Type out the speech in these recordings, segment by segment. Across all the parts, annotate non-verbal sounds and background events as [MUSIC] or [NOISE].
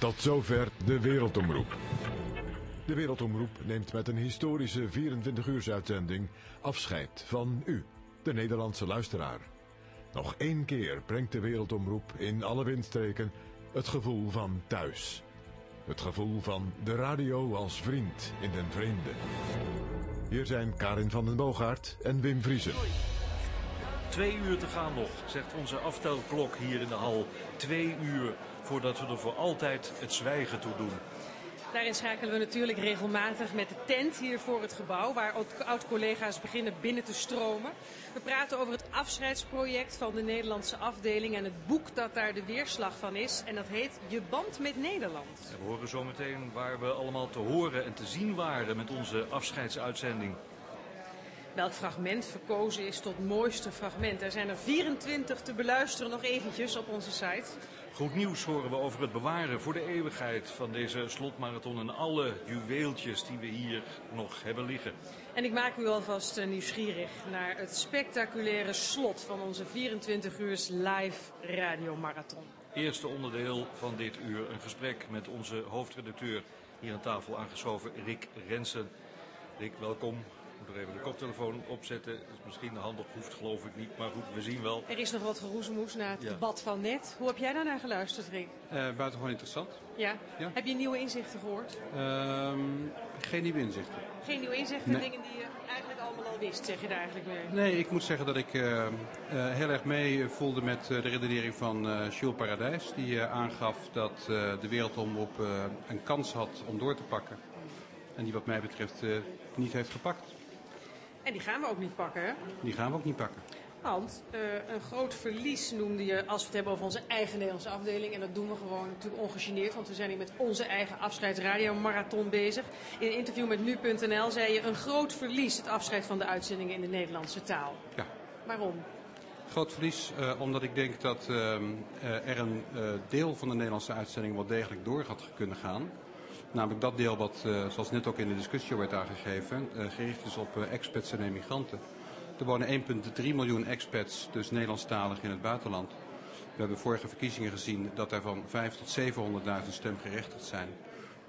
Tot zover de Wereldomroep. De Wereldomroep neemt met een historische 24-uursuitzending afscheid van u, de Nederlandse luisteraar. Nog één keer brengt de Wereldomroep in alle windstreken het gevoel van thuis. Het gevoel van de radio als vriend in den vreemde. Hier zijn Karin van den Boogaard en Wim Vriezen. Twee uur te gaan nog, zegt onze aftelklok hier in de hal. Twee uur voordat we er voor altijd het zwijgen toe doen. Daarin schakelen we natuurlijk regelmatig met de tent hier voor het gebouw, waar oud-collega's beginnen binnen te stromen. We praten over het afscheidsproject van de Nederlandse afdeling en het boek dat daar de weerslag van is. En dat heet Je band met Nederland. we horen zometeen waar we allemaal te horen en te zien waren met onze afscheidsuitzending. Welk fragment verkozen is tot mooiste fragment? Er zijn er 24 te beluisteren nog eventjes op onze site. Goed nieuws horen we over het bewaren voor de eeuwigheid van deze slotmarathon en alle juweeltjes die we hier nog hebben liggen. En ik maak u alvast eh, nieuwsgierig naar het spectaculaire slot van onze 24 uur live radiomarathon. Eerste onderdeel van dit uur een gesprek met onze hoofdredacteur hier aan tafel aangeschoven Rick Rensen. Rick, welkom moet er even de koptelefoon opzetten. Dat is misschien handig, hoeft geloof ik niet. Maar goed, we zien wel. Er is nog wat geroezemoes na het debat van net. Hoe heb jij daar naar geluisterd, Rick? Uh, buitengewoon interessant. Ja? ja? Heb je nieuwe inzichten gehoord? Uh, geen nieuwe inzichten. Geen nieuwe inzichten? Dingen die je eigenlijk allemaal al wist, zeg je daar eigenlijk mee? Nee, ik moet zeggen dat ik uh, heel erg mee voelde met de redenering van Jules Paradijs. Die aangaf dat de wereldomroep een kans had om door te pakken. En die wat mij betreft niet heeft gepakt. En die gaan we ook niet pakken, hè? Die gaan we ook niet pakken. Want uh, een groot verlies noemde je, als we het hebben over onze eigen Nederlandse afdeling. En dat doen we gewoon natuurlijk ongegeneerd, want we zijn hier met onze eigen afscheidsradiomarathon bezig. In een interview met nu.nl zei je een groot verlies, het afscheid van de uitzendingen in de Nederlandse taal. Ja. Waarom? Groot verlies, uh, omdat ik denk dat uh, er een deel van de Nederlandse uitzending wel degelijk door had kunnen gaan. Namelijk dat deel wat, uh, zoals net ook in de discussie werd aangegeven, uh, gericht is op uh, expats en emigranten. Er wonen 1,3 miljoen expats, dus Nederlandstalig in het buitenland. We hebben vorige verkiezingen gezien dat er van 5 tot 700.000 stemgerechtigd zijn.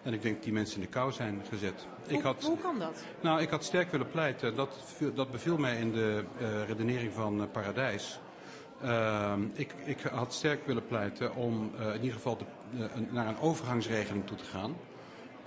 En ik denk dat die mensen in de kou zijn gezet. Hoe, ik had, hoe kan dat? Nou, ik had sterk willen pleiten. Dat, dat beviel mij in de uh, redenering van uh, Paradijs. Uh, ik, ik, had sterk willen pleiten om in ieder geval de, naar een overgangsregeling toe te gaan.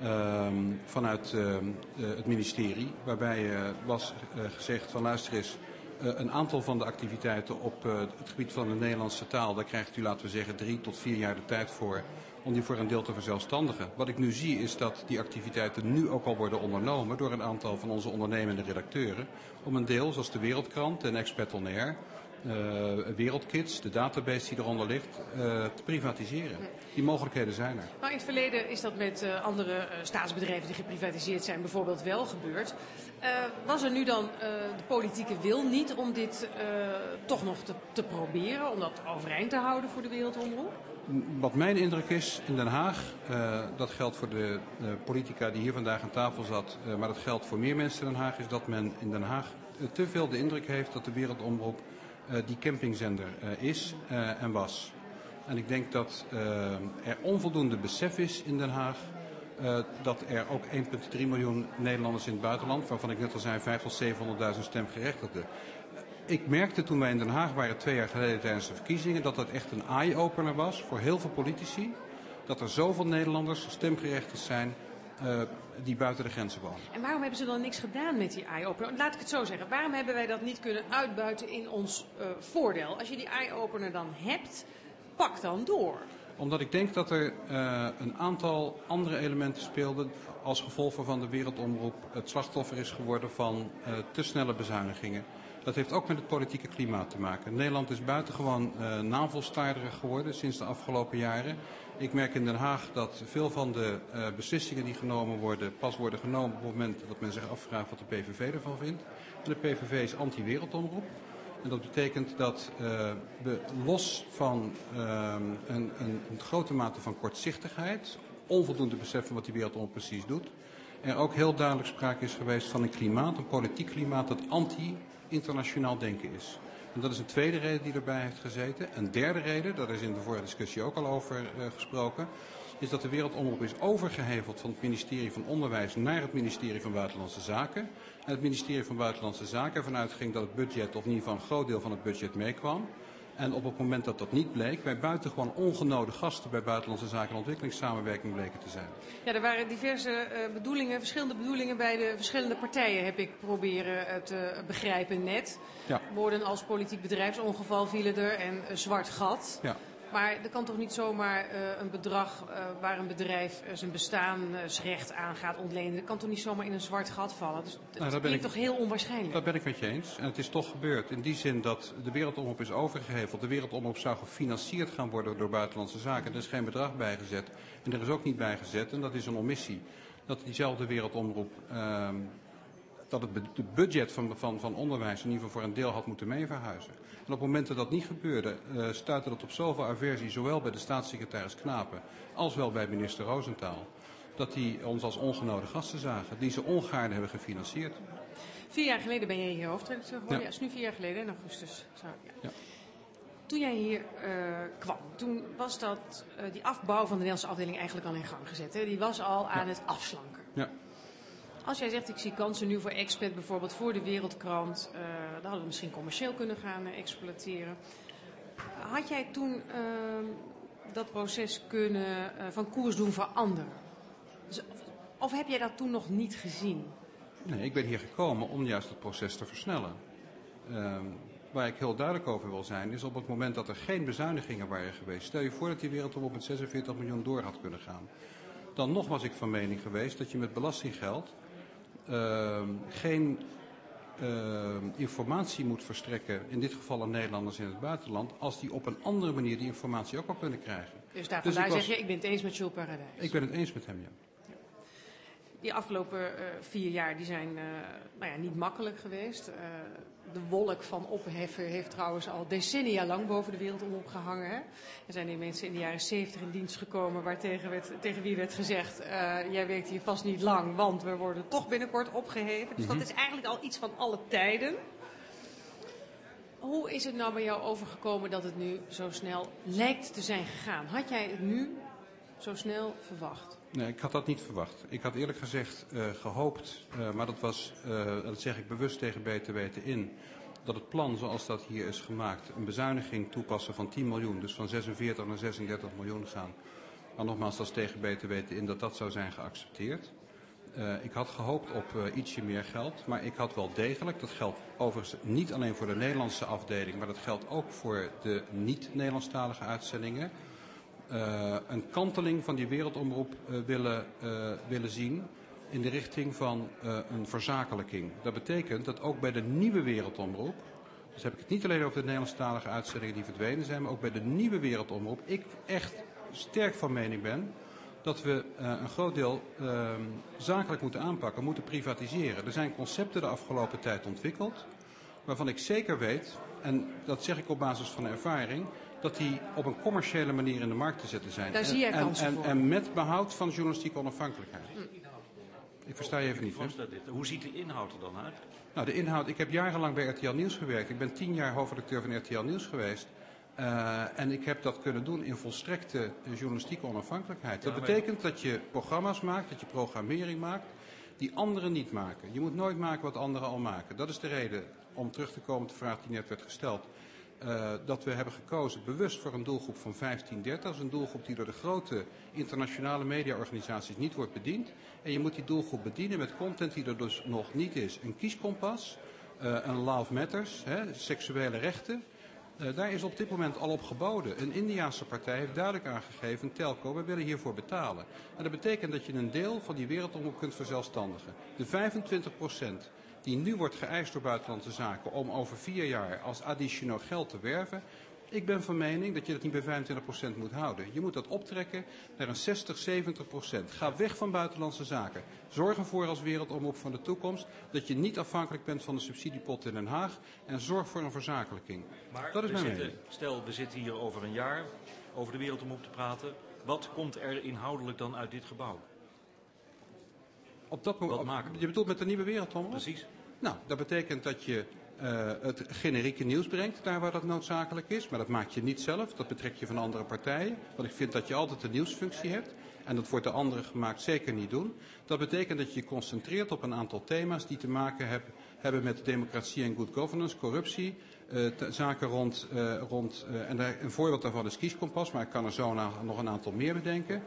Uh, vanuit uh, het ministerie, waarbij uh, was gezegd van luister eens, een aantal van de activiteiten op het gebied van de Nederlandse taal, daar krijgt u laten we zeggen drie tot vier jaar de tijd voor om die voor een deel te verzelfstandigen. Wat ik nu zie is dat die activiteiten nu ook al worden ondernomen door een aantal van onze ondernemende redacteuren. Om een deel, zoals de Wereldkrant en Expert On Air, Wereldkids, de database die eronder ligt, uh, te privatiseren. Die mogelijkheden zijn er. Maar in het verleden is dat met uh, andere staatsbedrijven die geprivatiseerd zijn bijvoorbeeld wel gebeurd. Was er nu dan de politieke wil niet om dit toch nog te, te, proberen, om dat overeind te houden voor de wereldomroep? Wat mijn indruk is in Den Haag, dat geldt voor de politica die hier vandaag aan tafel zat, maar dat geldt voor meer mensen in Den Haag, is dat men in Den Haag te veel de indruk heeft dat de wereldomroep die campingzender uh, is uh, en was. En ik denk dat er onvoldoende besef is in Den Haag dat er ook 1,3 miljoen Nederlanders in het buitenland, waarvan ik net al zei 5 tot 700.000 stemgerechtigden. Ik merkte toen wij in Den Haag waren twee jaar geleden tijdens de verkiezingen dat dat echt een eye-opener was voor heel veel politici. Dat er zoveel Nederlanders stemgerechtigd zijn uh, die buiten de grenzen wonen. En waarom hebben ze dan niks gedaan met die eye-opener? Laat ik het zo zeggen. Waarom hebben wij dat niet kunnen uitbuiten in ons uh, voordeel? Als je die eye-opener dan hebt, pak dan door. Omdat ik denk dat er uh, een aantal andere elementen speelden als gevolg waarvan de wereldomroep het slachtoffer is geworden van te snelle bezuinigingen. Dat heeft ook met het politieke klimaat te maken. Nederland is buitengewoon navelstaarderig geworden sinds de afgelopen jaren. Ik merk in Den Haag dat veel van de uh, beslissingen die genomen worden, pas worden genomen op het moment dat men zich afvraagt wat de PVV ervan vindt. En de PVV is anti-wereldomroep. En dat betekent dat uh, we los van uh, een, een, een grote mate van kortzichtigheid, onvoldoende besef van wat die wereldomroep precies doet, er ook heel duidelijk sprake is geweest van een klimaat, een politiek klimaat dat anti-internationaal denken is. En dat is een tweede reden die erbij heeft gezeten. Een derde reden, daar is in de vorige discussie ook al over uh, gesproken, is dat de Wereldomroep is overgeheveld van het ministerie van Onderwijs naar het ministerie van Buitenlandse Zaken. En het ministerie van Buitenlandse Zaken ervan uitging dat het budget, of in ieder geval een groot deel van het budget meekwam. En op het moment dat dat niet bleek, wij buitengewoon ongenode gasten bij Buitenlandse Zaken en Ontwikkelingssamenwerking bleken te zijn. Ja, er waren diverse uh, bedoelingen, verschillende bedoelingen bij de verschillende partijen, heb ik proberen uh, te begrijpen net. Ja. Woorden als politiek bedrijfsongeval vielen er en zwart gat. Ja. Maar er kan toch niet zomaar uh, een bedrag uh, waar een bedrijf uh, zijn bestaansrecht aan gaat ontlenen. Dat kan toch niet zomaar in een zwart gat vallen. Dus dat nou, klinkt toch heel onwaarschijnlijk. Dat ben ik met je eens. En het is toch gebeurd. In die zin dat de wereldomroep is overgeheveld. De wereldomroep zou gefinancierd gaan worden door buitenlandse zaken. Er is geen bedrag bijgezet. En er is ook niet bijgezet. En dat is een omissie. Dat diezelfde wereldomroep ehm, dat het budget van, van, van onderwijs in ieder geval voor een deel had moeten meeverhuizen. En op het moment dat dat niet gebeurde, uh, stuitte dat op zoveel aversie, zowel bij de staatssecretaris Knapen als wel bij minister Roosentaal, dat die ons als ongenode gasten zagen, die ze ongaarne hebben gefinancierd. Vier jaar geleden ben je hier hoofdredacteur geworden. Ja. ja, is nu vier jaar geleden, in augustus. Zo, ja. ja. Toen jij hier uh, kwam, toen was dat, uh, die afbouw van de Nederlandse afdeling eigenlijk al in gang gezet. Hè? Die was al aan ja. het afslanken. Ja. Als jij zegt, ik zie kansen nu voor expert, bijvoorbeeld voor de Wereldkrant, uh, dan hadden we misschien commercieel kunnen gaan uh, exploiteren. Had jij toen uh, dat proces kunnen van koers doen veranderen? Dus, of heb jij dat toen nog niet gezien? Nee, ik ben hier gekomen om juist het proces te versnellen. Ehm, waar ik heel duidelijk over wil zijn, is op het moment dat er geen bezuinigingen waren geweest. Stel je voor dat die wereldop met 46 miljoen door had kunnen gaan. Dan nog was ik van mening geweest dat je met belastinggeld geen uh, informatie moet verstrekken, in dit geval aan Nederlanders in het buitenland, als die op een andere manier die informatie ook al kunnen krijgen. Dus daar dus zeg je, ik ben het eens met Jules Paradijs. Ik ben het eens met hem, ja. Die afgelopen uh, vier jaar die zijn uh, nou ja, niet makkelijk geweest. Uh, de wolk van opheffen heeft trouwens al decennia lang boven de wereld opgehangen. Hè? Er zijn die mensen in de jaren zeventig in dienst gekomen waar tegen, werd, tegen wie werd gezegd... Uh, jij werkt hier vast niet lang, want we worden toch binnenkort opgeheven. Dus mm -hmm. dat is eigenlijk al iets van alle tijden. Hoe is het nou bij jou overgekomen dat het nu zo snel lijkt te zijn gegaan? Had jij het nu zo snel verwacht? Nee, ik had dat niet verwacht. Ik had eerlijk gezegd uh, gehoopt, uh, maar dat was, uh, dat zeg ik bewust tegen BTW te in, dat het plan zoals dat hier is gemaakt, een bezuiniging toepassen van 10 miljoen, dus van 46 naar 36 miljoen gaan. Maar nogmaals, dat is tegen BTW te in dat dat zou zijn geaccepteerd. ik had gehoopt op ietsje meer geld, maar ik had wel degelijk, dat geldt overigens niet alleen voor de Nederlandse afdeling, maar dat geldt ook voor de niet-Nederlandstalige uitzendingen uh, een kanteling van die wereldomroep uh, willen, uh, willen zien in de richting van een verzakelijking. Dat betekent dat ook bij de nieuwe wereldomroep, dus heb ik het niet alleen over de Nederlandstalige uitzendingen die verdwenen zijn, maar ook bij de nieuwe wereldomroep, ik echt sterk van mening ben dat we een groot deel zakelijk moeten aanpakken, moeten privatiseren. Er zijn concepten de afgelopen tijd ontwikkeld waarvan ik zeker weet, en dat zeg ik op basis van ervaring, dat die op een commerciële manier in de markt te zetten zijn. Daar zie jij kansen en, en, en, met behoud van journalistieke onafhankelijkheid. Hm. Ik versta je even niet. Hè? Hoe ziet de inhoud er dan uit? Nou, de inhoud. Ik heb jarenlang bij RTL Nieuws gewerkt. Ik ben tien jaar hoofdredacteur van RTL Nieuws geweest. Uh, en ik heb dat kunnen doen in volstrekte journalistieke onafhankelijkheid. Dat betekent dat je programma's maakt, dat je programmering maakt, die anderen niet maken. Je moet nooit maken wat anderen al maken. Dat is de reden om terug te komen op de vraag die net werd gesteld uh, dat we hebben gekozen bewust voor een doelgroep van 15-30. Dat is een doelgroep die door de grote internationale mediaorganisaties niet wordt bediend. En je moet die doelgroep bedienen met content die er dus nog niet is. Een kieskompas, uh, een Love Matters, hè, seksuele rechten. Uh, daar is op dit moment al op geboden. Een Indiaanse partij heeft duidelijk aangegeven, telco, we willen hiervoor betalen. En dat betekent dat je een deel van die wereldomroep kunt verzelfstandigen. De 25 procent die nu wordt geëist door buitenlandse zaken om over vier jaar als additioneel geld te werven. Ik ben van mening dat je dat niet bij 25% moet houden. Je moet dat optrekken naar een 60, 70%. Ga weg van buitenlandse zaken. Zorg ervoor als wereldomroep van de toekomst dat je niet afhankelijk bent van de subsidiepot in Den Haag. En zorg voor een verzakelijking. Maar dat is mijn zitten, mening. Stel, we zitten hier over een jaar over de wereldomroep te praten. Wat komt er inhoudelijk dan uit dit gebouw? Op dat moment, je bedoelt met de nieuwe wereldomroep? Precies. Nou, dat betekent dat je uh, het generieke nieuws brengt, daar waar dat noodzakelijk is. Maar dat maak je niet zelf, dat betrek je van andere partijen. Want ik vind dat je altijd een nieuwsfunctie hebt. En dat wordt de anderen gemaakt zeker niet doen. Dat betekent dat je je concentreert op een aantal thema's die te maken hebben, hebben met democratie en good governance, corruptie, uh, zaken rond, uh, rond en een voorbeeld daarvan is kieskompas, maar ik kan er zo nog een aantal meer bedenken.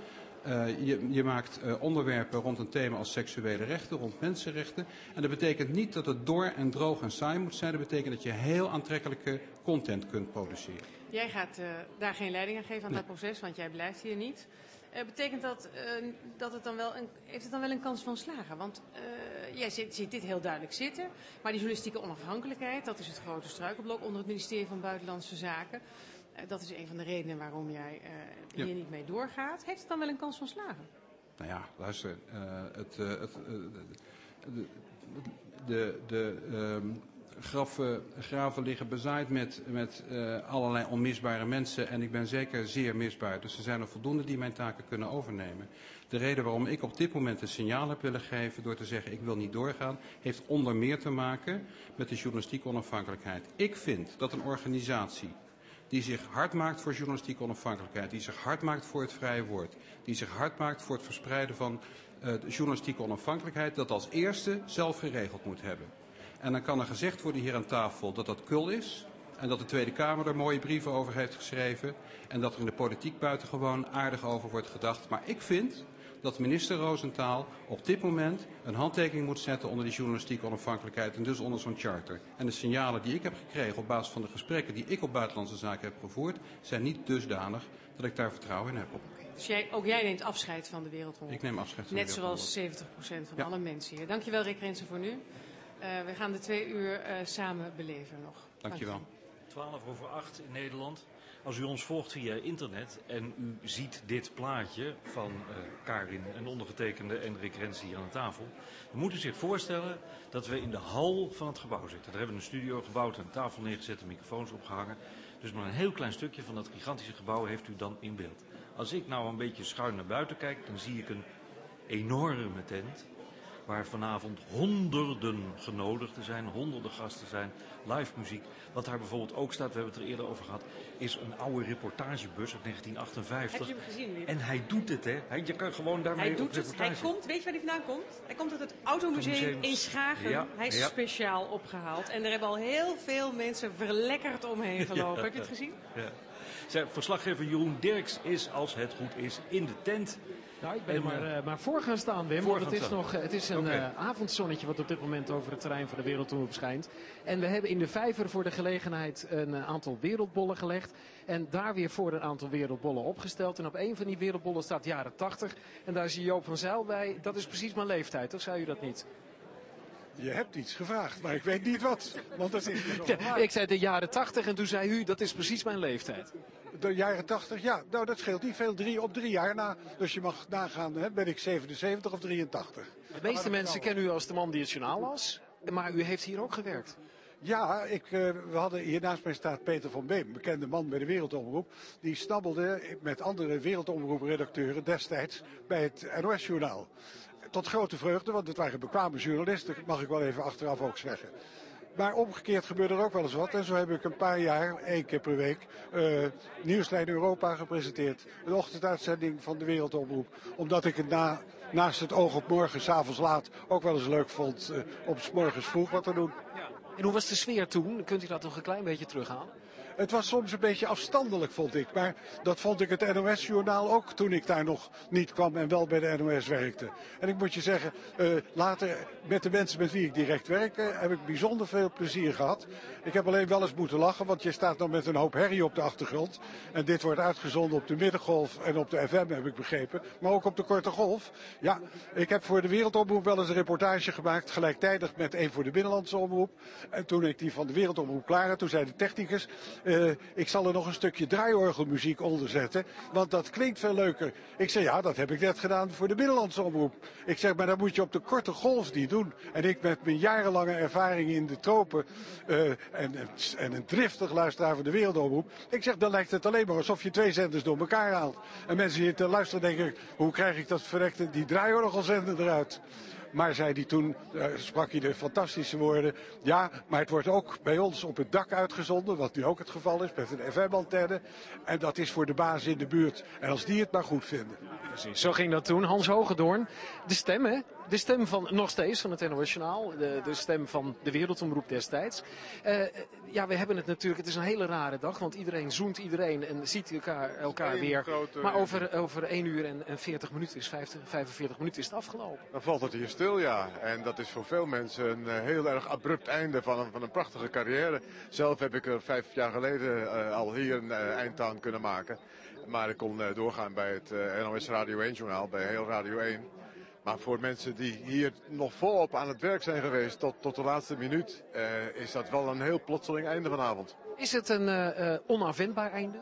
Uh, je, je, maakt uh, onderwerpen rond een thema als seksuele rechten, rond mensenrechten. En dat betekent niet dat het door en droog en saai moet zijn. Dat betekent dat je heel aantrekkelijke content kunt produceren. Jij gaat uh, daar geen leiding aan geven aan nee. dat proces, want jij blijft hier niet. betekent dat, dat het dan wel een, heeft het dan wel een kans van slagen? Want jij ziet, ziet, dit heel duidelijk zitten. Maar die journalistieke onafhankelijkheid, dat is het grote struikelblok onder het ministerie van Buitenlandse Zaken. Dat is een van de redenen waarom jij uh, hier ja. niet mee doorgaat. Heeft het dan wel een kans van slagen? Nou ja, luister. Uh, het, het, de, de, de um, graven, graven liggen bezaaid met, met allerlei onmisbare mensen. En ik ben zeker zeer misbaar. Dus er zijn er voldoende die mijn taken kunnen overnemen. De reden waarom ik op dit moment een signaal heb willen geven door te zeggen ik wil niet doorgaan, heeft onder meer te maken met de journalistieke onafhankelijkheid. Ik vind dat een organisatie die zich hard maakt voor journalistieke onafhankelijkheid, die zich hard maakt voor het vrije woord, die zich hard maakt voor het verspreiden van uh, journalistieke onafhankelijkheid, dat als eerste zelf geregeld moet hebben. En dan kan er gezegd worden hier aan tafel dat dat kul is en dat de Tweede Kamer er mooie brieven over heeft geschreven en dat er in de politiek buitengewoon aardig over wordt gedacht. Maar ik vind dat minister Roosentaal op dit moment een handtekening moet zetten onder die journalistieke onafhankelijkheid en dus onder zo'n charter. En de signalen die ik heb gekregen op basis van de gesprekken die ik op buitenlandse zaken heb gevoerd, zijn niet dusdanig dat ik daar vertrouwen in heb. Dus jij, ook jij neemt afscheid van de wereldrol? Ik neem afscheid van Net de zoals 70% van ja. alle mensen hier. Dankjewel Rick Rensen voor nu. Uh, we gaan de twee uur uh, samen beleven nog. Dankjewel. Dank je. 12 over 8 in Nederland. Als u ons volgt via internet en u ziet dit plaatje van uh, Karin en ondergetekende en Rick Rens hier aan de tafel, dan moet u zich voorstellen dat we in de hal van het gebouw zitten. Daar hebben we een studio gebouwd, een tafel neergezet, en microfoons opgehangen. Dus maar een heel klein stukje van dat gigantische gebouw heeft u dan in beeld. Als ik nou een beetje schuin naar buiten kijk, dan zie ik een enorme tent waar vanavond honderden genodigden zijn, honderden gasten zijn, live muziek. Wat daar bijvoorbeeld ook staat, we hebben het er eerder over gehad, is een oude reportagebus uit 1958. Heb je hem gezien, Lief? En hij doet het, hè? Hij, je kan gewoon daarmee hij doet op het. Hij komt, weet je waar hij vandaan komt? Hij komt uit het Automuseum Museum. in Schagen. Ja, hij is ja. speciaal opgehaald. En er hebben al heel veel mensen verlekkerd omheen [LAUGHS] gelopen. Heb je het gezien? Ja. Zeg, verslaggever Jeroen Dirks is, als het goed is, in de tent. Nou, ik ben En, er maar, eh, maar voor gaan staan, Wim. Want het is, nog, eh, het is een avondzonnetje wat op dit moment over het terrein van de Wereldtomroep schijnt. En we hebben in de vijver voor de gelegenheid een aantal wereldbollen gelegd. En daar weer voor een aantal wereldbollen opgesteld. En op een van die wereldbollen staat jaren 80. En daar zie Joop van Zijl bij. Dat is precies mijn leeftijd, of zei u dat niet? Je hebt iets gevraagd, maar ik weet niet wat. Want dat is nog Ja, ik zei de jaren 80 en toen zei u dat is precies mijn leeftijd. de jaren 80. Ja, nou dat scheelt niet veel. Drie op drie jaar na. Dus je mag nagaan, hè, ben ik 77 of 83. De meeste mensen kennen u als de man die het journaal las. Maar u heeft hier ook gewerkt. Ja, ik, eh, we hadden hier naast mij staat Peter van Beem, bekende man bij de Wereldomroep. Die snabbelde met andere Wereldomroepredacteuren destijds bij het NOS-journaal. Tot grote vreugde, want het waren bekwame journalisten, mag ik wel even achteraf ook zeggen. Maar omgekeerd gebeurde er ook wel eens wat. En zo heb ik een paar jaar, één keer per week, eh Nieuwslijn Europa gepresenteerd. Een ochtenduitzending van de Wereldomroep. Omdat ik het na, naast het oog op morgen, s'avonds laat, ook wel eens leuk vond eh, om 's morgens vroeg wat te doen. En hoe was de sfeer toen? Kunt u dat nog een klein beetje terughalen? Het was soms een beetje afstandelijk, vond ik. Maar dat vond ik het NOS-journaal ook toen ik daar nog niet kwam en wel bij de NOS werkte. En ik moet je zeggen, eh, later met de mensen met wie ik direct werkte, heb ik bijzonder veel plezier gehad. Ik heb alleen wel eens moeten lachen, want je staat dan met een hoop herrie op de achtergrond. En dit wordt uitgezonden op de middengolf en op de FM, heb ik begrepen. Maar ook op de korte golf. Ja, ik heb voor de Wereldomroep wel eens een reportage gemaakt, gelijktijdig met een voor de Binnenlandse Omroep. En toen ik die van de Wereldomroep klaar had, toen zei de technicus, eh, ik zal er nog een stukje draaiorgelmuziek onder zetten, want dat klinkt veel leuker. Ik zei, ja, dat heb ik net gedaan voor de Binnenlandse Omroep. Ik zeg, maar dat moet je op de korte golf niet doen. En ik met mijn jarenlange ervaring in de tropen eh, en, en een driftig luisteraar van de Wereldomroep. Ik zeg, dan lijkt het alleen maar alsof je twee zenders door elkaar haalt. En mensen die te luisteren denken, hoe krijg ik dat verrekte, die draaiorgelzender eruit? Maar zei hij toen, uh, sprak hij de fantastische woorden. Ja, maar het wordt ook bij ons op het dak uitgezonden. Wat nu ook het geval is met een FM-antenne. En dat is voor de baas in de buurt. En als die het maar goed vinden. Precies, zo ging dat toen. Hans Hogedoorn, de stem hè? De stem van, nog steeds van het internationaal, de, de stem van de wereldomroep destijds. Uh, ja, we hebben het natuurlijk, het is een hele rare dag, want iedereen zoent iedereen en ziet elkaar, elkaar weer. Grote, maar over, over 1 uur en, en 40 minuten, is 50, 45 minuten is het afgelopen. Dan valt het hier stil, ja. En dat is voor veel mensen een uh, heel erg abrupt einde van een, van een prachtige carrière. Zelf heb ik er vijf jaar geleden uh, al hier een eind aan kunnen maken. Maar ik kon doorgaan bij het NOS Radio 1 journaal, bij heel Radio 1. Maar voor mensen die hier nog volop aan het werk zijn geweest tot, tot de laatste minuut, uh, is dat wel een heel plotseling einde vanavond. Is het een uh, onafwendbaar einde?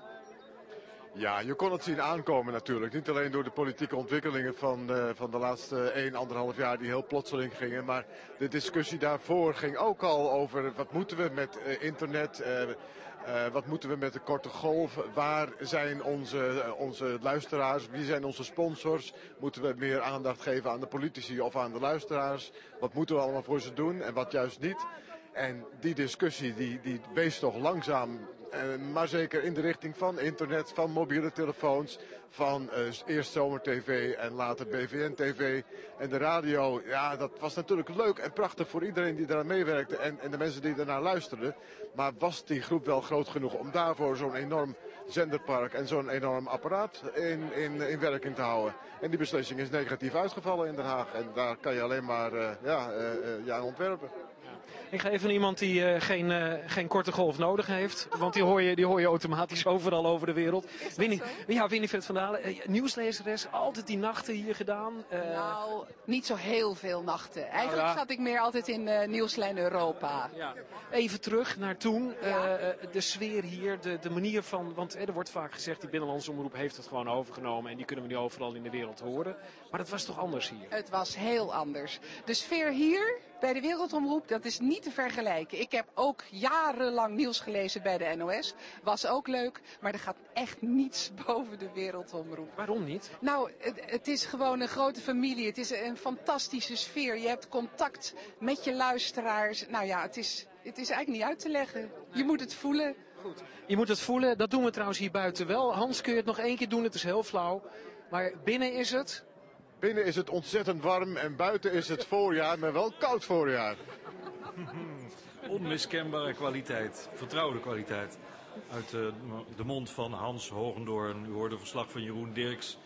Ja, je kon het zien aankomen natuurlijk. Niet alleen door de politieke ontwikkelingen van, uh, van de laatste 1, anderhalf jaar die heel plotseling gingen. Maar de discussie daarvoor ging ook al over wat moeten we met internet. Uh, wat moeten we met de korte golf? Waar zijn onze, uh, onze luisteraars? Wie zijn onze sponsors? Moeten we meer aandacht geven aan de politici of aan de luisteraars? Wat moeten we allemaal voor ze doen en wat juist niet? En die discussie die, die wees toch langzaam, uh, maar zeker in de richting van internet, van mobiele telefoons, van uh, eerst Zomer TV en later BVN TV. En de radio, ja, dat was natuurlijk leuk en prachtig voor iedereen die eraan meewerkte en, en de mensen die ernaar luisterden. Maar was die groep wel groot genoeg om daarvoor zo'n enorm zenderpark en zo'n enorm apparaat in, in, in werking te houden? En die beslissing is negatief uitgevallen in Den Haag. En daar kan je alleen maar uh, ja, aan ontwerpen. Ik ga even iemand die uh, geen, uh, geen korte golf nodig heeft. Want die hoor, je, die hoor je automatisch [LAUGHS] overal over de wereld. Winnie, ja, Winifred van Dalen, uh, nieuwslezeres, altijd die nachten hier gedaan. Nou, niet zo heel veel nachten. Eigenlijk ja. zat ik meer altijd in Nieuwslijn Europa. Ja. Even terug naar toen. De sfeer hier, de, de manier van... Want er wordt vaak gezegd, die binnenlandse omroep heeft het gewoon overgenomen. En die kunnen we nu overal in de wereld horen. Maar dat was toch anders hier? Het was heel anders. De sfeer hier bij de Wereldomroep, dat is niet te vergelijken. Ik heb ook jarenlang nieuws gelezen bij de NOS. Was ook leuk, maar er gaat echt niets [LAUGHS] boven de Wereldomroep. Waarom niet? Nou, het, het is gewoon een grote familie. Het is een fantastische sfeer. Je hebt contact met je luisteraars. Nou ja, het is, het is eigenlijk niet uit te leggen. Je moet het voelen. Goed. Je moet het voelen. Dat doen we trouwens hier buiten wel. Hans, kun je het nog één keer doen? Het is heel flauw. Maar binnen is het... Binnen is het ontzettend warm en buiten is het voorjaar, maar wel koud voorjaar. [LAUGHS] Onmiskenbare kwaliteit, vertrouwde kwaliteit. Uit de, de mond van Hans Hogendoorn. U hoorde verslag van Jeroen Dirks.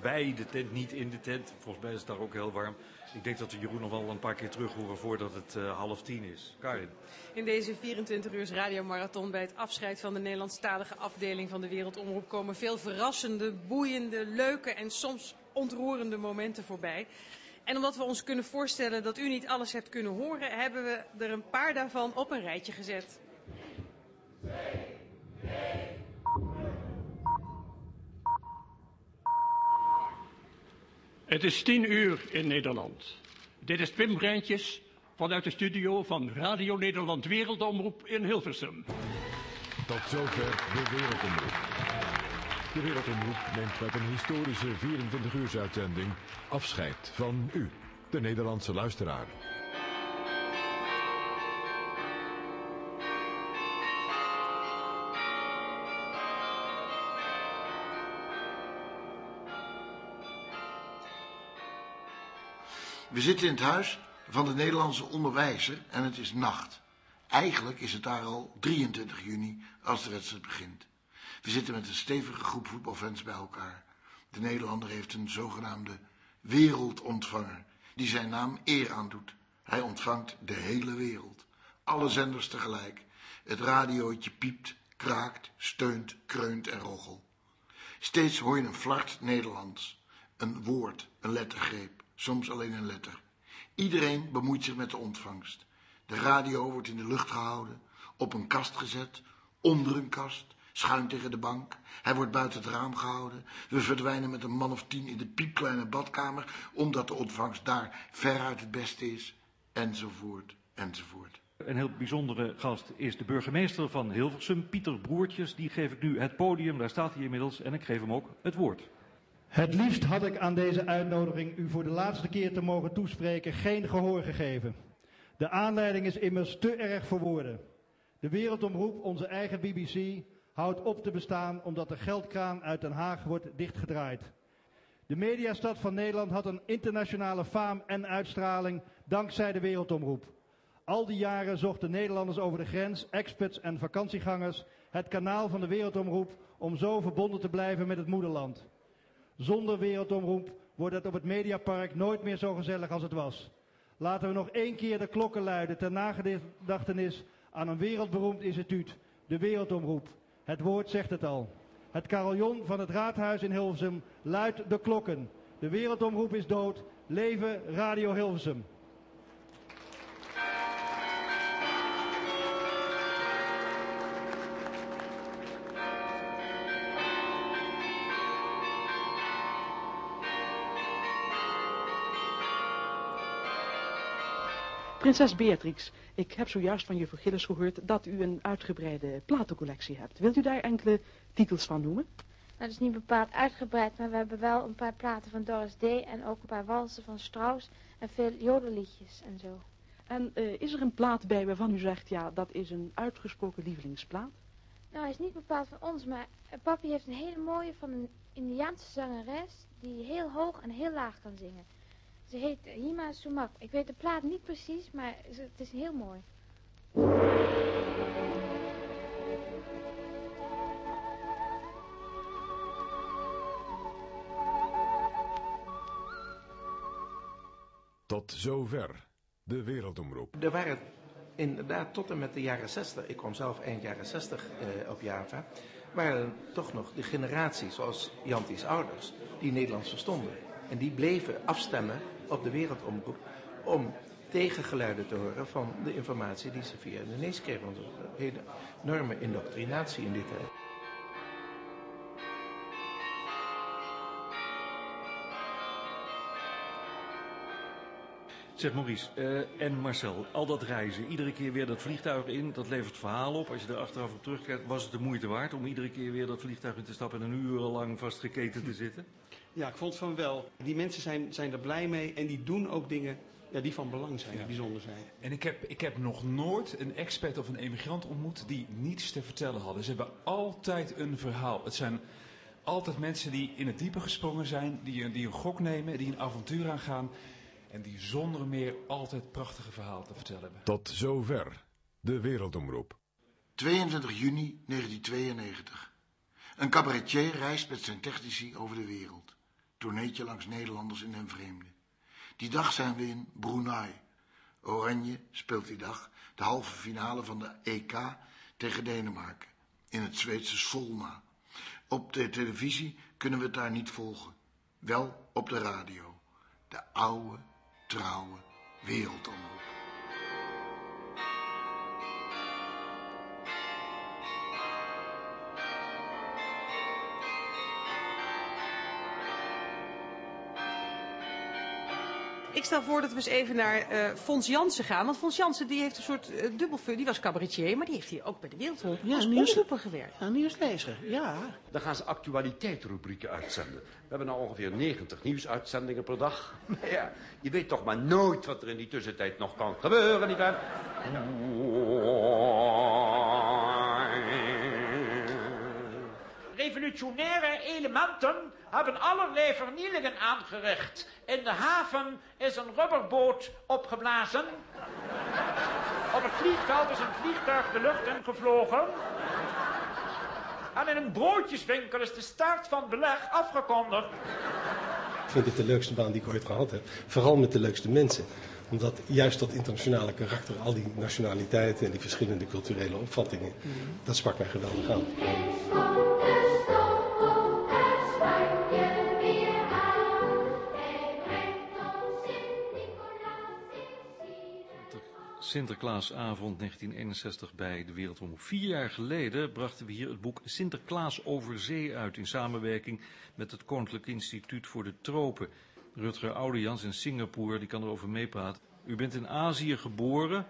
Bij de tent, niet in de tent. Volgens mij is het daar ook heel warm. Ik denk dat we Jeroen nog wel een paar keer terug horen voordat het uh, half tien is. Karin. In deze 24 uur radiomarathon bij het afscheid van de Nederlandstalige afdeling van de Wereldomroep komen veel verrassende, boeiende, leuke en soms ontroerende momenten voorbij. En omdat we ons kunnen voorstellen dat u niet alles hebt kunnen horen, hebben we er een paar daarvan op een rijtje gezet. Het is tien uur in Nederland. Dit is Pim Breintjes vanuit de studio van Radio Nederland Wereldomroep in Hilversum. Tot zover de Wereldomroep. De Wereldomroep neemt met een historische 24-uursuitzending afscheid van u, de Nederlandse luisteraar. We zitten in het huis van de Nederlandse onderwijzer en het is nacht. Eigenlijk is het daar al 23 juni als de wedstrijd begint. We zitten met een stevige groep voetbalfans bij elkaar. De Nederlander heeft een zogenaamde wereldontvanger, die zijn naam eer aandoet. Hij ontvangt de hele wereld. Alle zenders tegelijk. Het radiootje piept, kraakt, steunt, kreunt en roggel. Steeds hoor je een flart Nederlands. Een woord, een lettergreep, soms alleen een letter. Iedereen bemoeit zich met de ontvangst. De radio wordt in de lucht gehouden, op een kast gezet, onder een kast, schuin tegen de bank. Hij wordt buiten het raam gehouden. We verdwijnen met een man of tien in de piepkleine badkamer, omdat de ontvangst daar veruit het beste is, enzovoort, enzovoort. Een heel bijzondere gast is de burgemeester van Hilversum, Pieter Broertjes. Die geef ik nu het podium, daar staat hij inmiddels, en ik geef hem ook het woord. Het liefst had ik aan deze uitnodiging u voor de laatste keer te mogen toespreken geen gehoor gegeven. De aanleiding is immers te erg voor woorden. De Wereldomroep, onze eigen BBC, houdt op te bestaan omdat de geldkraan uit Den Haag wordt dichtgedraaid. De mediastad van Nederland had een internationale faam en uitstraling dankzij de Wereldomroep. Al die jaren zochten Nederlanders over de grens, experts en vakantiegangers het kanaal van de Wereldomroep om zo verbonden te blijven met het moederland. Zonder Wereldomroep wordt het op het Mediapark nooit meer zo gezellig als het was. Laten we nog één keer de klokken luiden ter nagedachtenis aan een wereldberoemd instituut, de Wereldomroep. Het woord zegt het al. Het carillon van het raadhuis in Hilversum luidt de klokken. De Wereldomroep is dood. Leven Radio Hilversum. Prinses Beatrix, ik heb zojuist van juffrouw Gillis gehoord dat u een uitgebreide platencollectie hebt. Wilt u daar enkele titels van noemen? Nou, dat is niet bepaald uitgebreid, maar we hebben wel een paar platen van Doris D. en ook een paar walsen van Strauss en veel jodelliedjes en zo. En uh, is er een plaat bij waarvan u zegt, ja, dat is een uitgesproken lievelingsplaat? Nou, hij is niet bepaald van ons, maar uh, papi heeft een hele mooie van een Indiaanse zangeres die heel hoog en heel laag kan zingen. Ze heet Hima Sumak. Ik weet de plaat niet precies, maar het is heel mooi. Tot zover de Wereldomroep. Er waren inderdaad tot en met de jaren 60, ik kwam zelf eind jaren 60 eh, op Java, waren toch nog de generatie zoals Janti's ouders die Nederlands verstonden. En die bleven afstemmen op de wereldomroep om tegengeluiden te horen van de informatie die ze via de neus kregen. Want er een hele enorme indoctrinatie in dit tijd. Zeg Maurice uh, en Marcel, al dat reizen, iedere keer weer dat vliegtuig in, dat levert verhaal op. Als je er achteraf op terugkijkt, was het de moeite waard om iedere keer weer dat vliegtuig in te stappen en een uur lang vastgeketen te zitten? Ja, ik vond van wel. Die mensen zijn, zijn er blij mee en die doen ook dingen ja, die van belang zijn, ja. bijzonder zijn. En ik heb, ik heb nog nooit een expert of een emigrant ontmoet die niets te vertellen hadden. Ze hebben altijd een verhaal. Het zijn altijd mensen die in het diepe gesprongen zijn, die, die een gok nemen, die een avontuur aangaan. En die zonder meer altijd prachtige verhalen te vertellen hebben. Tot zover de Wereldomroep. 22 juni 1992. Een cabaretier reist met zijn technici over de wereld. Tourneetje langs Nederlanders in den vreemde. Die dag zijn we in Brunei. Oranje speelt die dag de halve finale van de EK tegen Denemarken. In het Zweedse Solna. Op de televisie kunnen we het daar niet volgen. Wel op de radio. De oude, trouwe wereldomroep. Ik stel voor dat we eens even naar uh, Fons Jansen gaan. Want Fons Jansen die heeft een soort uh, dubbelfunctie. Die was cabaretier, maar die heeft hier ook bij de Wereldhond ja, als omroeper gewerkt. Ja, nieuwslezer, ja. Dan gaan ze actualiteitsrubrieken uitzenden. We hebben nou ongeveer 90 nieuwsuitzendingen per dag. [LAUGHS] Maar ja, je weet toch maar nooit wat er in die tussentijd nog kan gebeuren, nietwaar? Revolutionaire elementen hebben allerlei vernielingen aangericht. In de haven is een rubberboot opgeblazen. Op het vliegveld is een vliegtuig de lucht in gevlogen. En in een broodjeswinkel is de start van het beleg afgekondigd. Ik vind dit de leukste baan die ik ooit gehad heb. Vooral met de leukste mensen. Omdat juist dat internationale karakter, al die nationaliteiten en die verschillende culturele opvattingen, dat sprak mij geweldig aan. Sinterklaasavond 1961 bij de Wereldomroep. Vier jaar geleden brachten we hier het boek Sinterklaas over zee uit in samenwerking met het Koninklijk Instituut voor de Tropen. Rutger Oudejans in Singapore, die kan erover meepraten. U bent in Azië geboren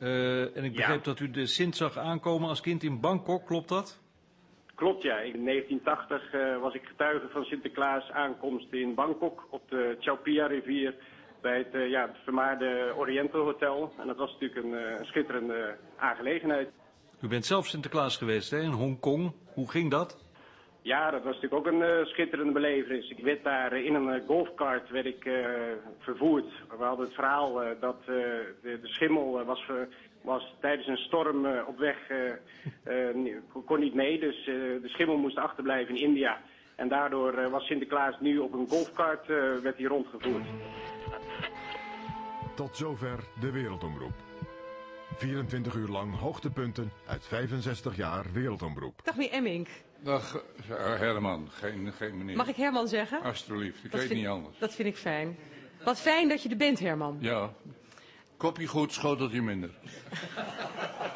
uh, en ik begreep ja. dat u de Sint zag aankomen als kind in Bangkok, klopt dat? Klopt ja, in 1980 uh, was ik getuige van Sinterklaas aankomst in Bangkok op de Chao Phraya rivier bij het, uh, ja, het vermaarde Oriental Hotel. En dat was natuurlijk een, uh, schitterende aangelegenheid. U bent zelf Sinterklaas geweest hè, in Hongkong. Hoe ging dat? Ja, dat was natuurlijk ook een uh, schitterende belevenis. Ik werd daar in een golfkart werd ik, uh, vervoerd. We hadden het verhaal dat de, de, schimmel was, was tijdens een storm op weg, kon niet mee. Dus de schimmel moest achterblijven in India. En daardoor was Sinterklaas nu op een golfkart werd hij rondgevoerd. Tot zover de Wereldomroep. 24 uur lang hoogtepunten uit 65 jaar Wereldomroep. Dag meneer Emmink. Dag Herman, geen, geen meneer. Mag ik Herman zeggen? Alsjeblieft, ik dat weet vind, niet anders. Dat vind ik fijn. Wat fijn dat je er bent, Herman. Ja, kopje goed, schoteltje minder. [LAUGHS]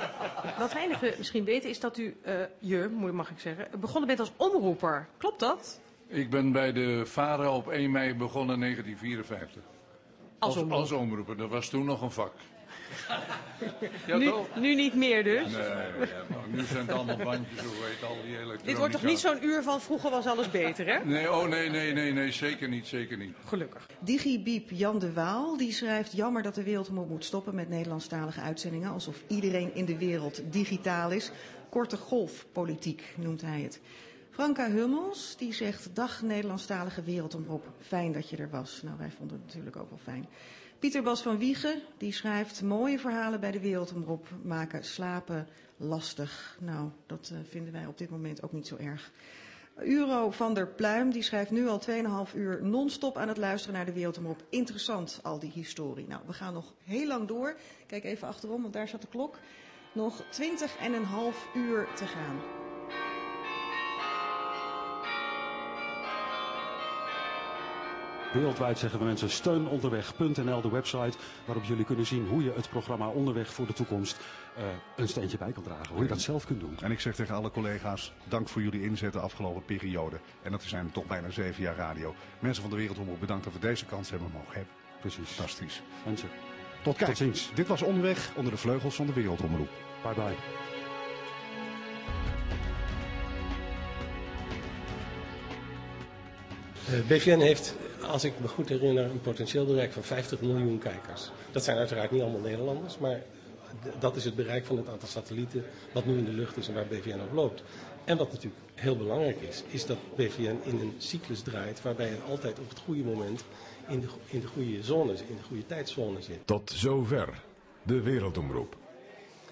Wat weinigen misschien weten is dat u, uh, je, mag ik zeggen, begonnen bent als omroeper. Klopt dat? Ik ben bij de VARA op 1 mei begonnen in 1954. Als omroeper? Als omroeper, dat was toen nog een vak. Ja, nu, nu, niet meer dus? Nee, ja, nu zijn het allemaal bandjes, hoe heet al die elektronica. Dit wordt toch niet zo'n uur van vroeger was alles beter, hè? Nee, oh nee, nee, nee, nee, zeker niet, zeker niet. Gelukkig. Digibiep Jan de Waal, die schrijft jammer dat de wereldomroep moet stoppen met Nederlandstalige uitzendingen, alsof iedereen in de wereld digitaal is. Korte golfpolitiek noemt hij het. Franka Hummels, die zegt, dag Nederlandstalige wereldomroep, fijn dat je er was. Nou, wij vonden het natuurlijk ook wel fijn. Pieter Bas van Wiegen, die schrijft mooie verhalen bij de Wereldomroep, maken slapen lastig. Nou, dat uh, vinden wij op dit moment ook niet zo erg. Uro van der Pluim, die schrijft nu al 2,5 uur non-stop aan het luisteren naar de Wereldomroep. Interessant, al die historie. Nou, we gaan nog heel lang door. Kijk even achterom, want daar staat de klok. Nog 20 en een half uur te gaan. Wereldwijd zeggen we mensen steunonderweg.nl, de website waarop jullie kunnen zien hoe je het programma Onderweg voor de Toekomst uh, een steentje bij kan dragen. Hoe je dat zelf kunt doen. En ik zeg tegen alle collega's, dank voor jullie inzet de afgelopen periode. En dat zijn toch bijna zeven jaar radio. Mensen van de Wereldomroep, bedankt dat we deze kans hebben mogen hebben. Precies. Fantastisch. Mensen. Tot, kijk, Tot ziens. Dit was Onderweg onder de vleugels van de Wereldomroep. Bye bye. Uh, BVN heeft als ik me goed herinner, een potentieel bereik van 50 miljoen kijkers. Dat zijn uiteraard niet allemaal Nederlanders, maar dat is het bereik van het aantal satellieten wat nu in de lucht is en waar BVN op loopt. En wat natuurlijk heel belangrijk is, is dat BVN in een cyclus draait waarbij het altijd op het goede moment in de, in de goede zone, in de goede tijdzone zit. Tot zover de Wereldomroep.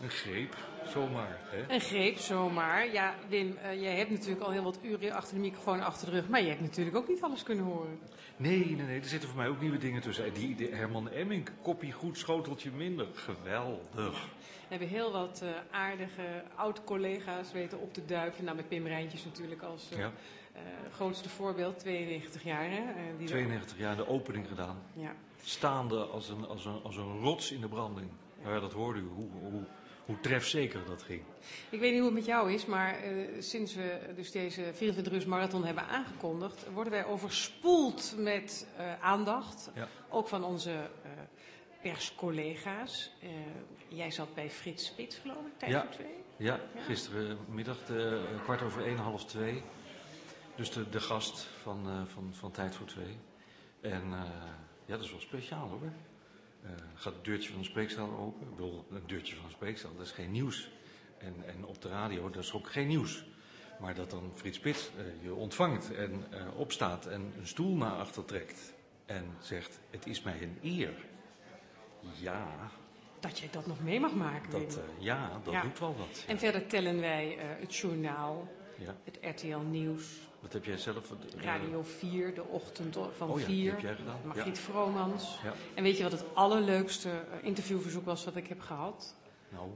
Een greep, zomaar. Hè? Een greep, zomaar. Ja, Wim, uh, jij hebt natuurlijk al heel wat uren achter de microfoon achter de rug, maar je hebt natuurlijk ook niet alles kunnen horen. Nee, nee, nee, er zitten voor mij ook nieuwe dingen tussen. Die, Herman Emmink, koppie goed, schoteltje minder. Geweldig. We hebben heel wat uh, aardige oud-collega's weten op te duiven. Nou, met Pim Rijntjes natuurlijk als uh, ja. grootste voorbeeld, 92 jaar. Hè, die 92 jaar, de opening gedaan. Ja. Staande als een, als, een, als een rots in de branding. Ja, dat hoorde u, hoe, hoe, hoe trefzeker dat ging. Ik weet niet hoe het met jou is, maar uh, sinds we dus deze 24 uur marathon hebben aangekondigd, worden wij overspoeld met uh, aandacht. Ja. Ook van onze uh, perscollega's. jij zat bij Frits Spits, geloof ik, tijd ja. voor twee? Ja, ja. gisterenmiddag kwart over één, half twee. Dus de, de gast van, van, van Tijd voor Twee. En ja, dat is wel speciaal hoor. Uh, gaat het deurtje van een spreekzaal open. Ik bedoel, een deurtje van een spreekzaal, dat is geen nieuws. En, en op de radio, dat is ook geen nieuws. Maar dat dan Frits Spits uh, je ontvangt en uh, opstaat en een stoel naar achter trekt. En zegt, het is mij een eer. Ja. Dat je dat nog mee mag maken. Dat, ja, dat ja. doet wel wat. En verder tellen wij het journaal, ja. het RTL Nieuws. Wat heb jij zelf? Radio 4, de ochtend van oh, ja, 4. Heb jij gedaan? Margriet ja. Vromans. Ja. En weet je wat het allerleukste interviewverzoek was wat ik heb gehad? Nou.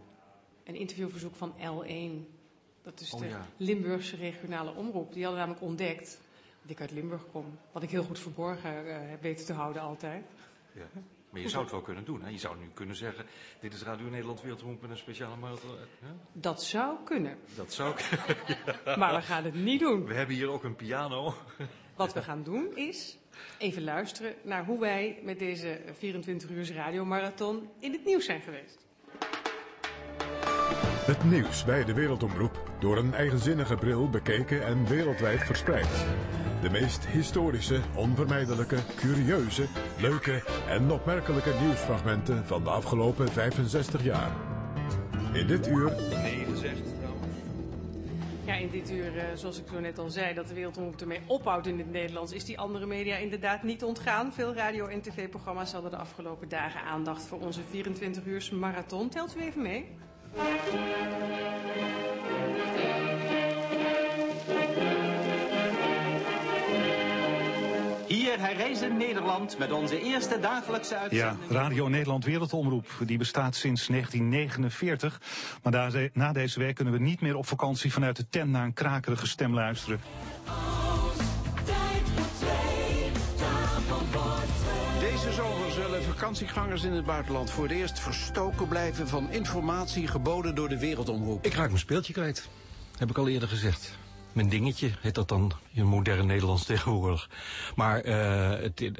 Een interviewverzoek van L1. Dat is oh, de. Limburgse regionale omroep. Die hadden namelijk ontdekt dat ik uit Limburg kom. Wat ik heel goed verborgen uh, heb weten te houden altijd. Ja. Maar je zou het wel kunnen doen. Hè? Je zou nu kunnen zeggen, dit is Radio Nederland Wereldroep met een speciale marathon. Hè? Dat zou kunnen. Dat zou [LAUGHS] ja. Maar we gaan het niet doen. We hebben hier ook een piano. Wat we gaan doen is even luisteren naar hoe wij met deze 24 uur radiomarathon in het nieuws zijn geweest. Het nieuws bij de Wereldomroep door een eigenzinnige bril bekeken en wereldwijd verspreid. De meest historische, onvermijdelijke, curieuze, leuke en opmerkelijke nieuwsfragmenten van de afgelopen 65 jaar. In dit uur... Nee gezegd trouwens. Ja, in dit uur, eh, zoals ik zo net al zei, dat de wereldomroep ermee ophoudt in het Nederlands, is die andere media inderdaad niet ontgaan. Veel radio- en tv-programma's hadden de afgelopen dagen aandacht voor onze 24 uurs marathon. Telt u even mee? Hier herreizen Nederland met onze eerste dagelijkse Ja, uitzending. Radio Nederland Wereldomroep. Die bestaat sinds 1949. Maar na deze week kunnen we niet meer op vakantie vanuit de tent naar een krakerige stem luisteren. Deze zomer zullen vakantiegangers in het buitenland voor het eerst verstoken blijven van informatie geboden door de wereldomroep. Ik raak mijn speeltje kwijt. Heb ik al eerder gezegd. Mijn dingetje heet dat dan in modern Nederlands tegenwoordig. Maar eh, het,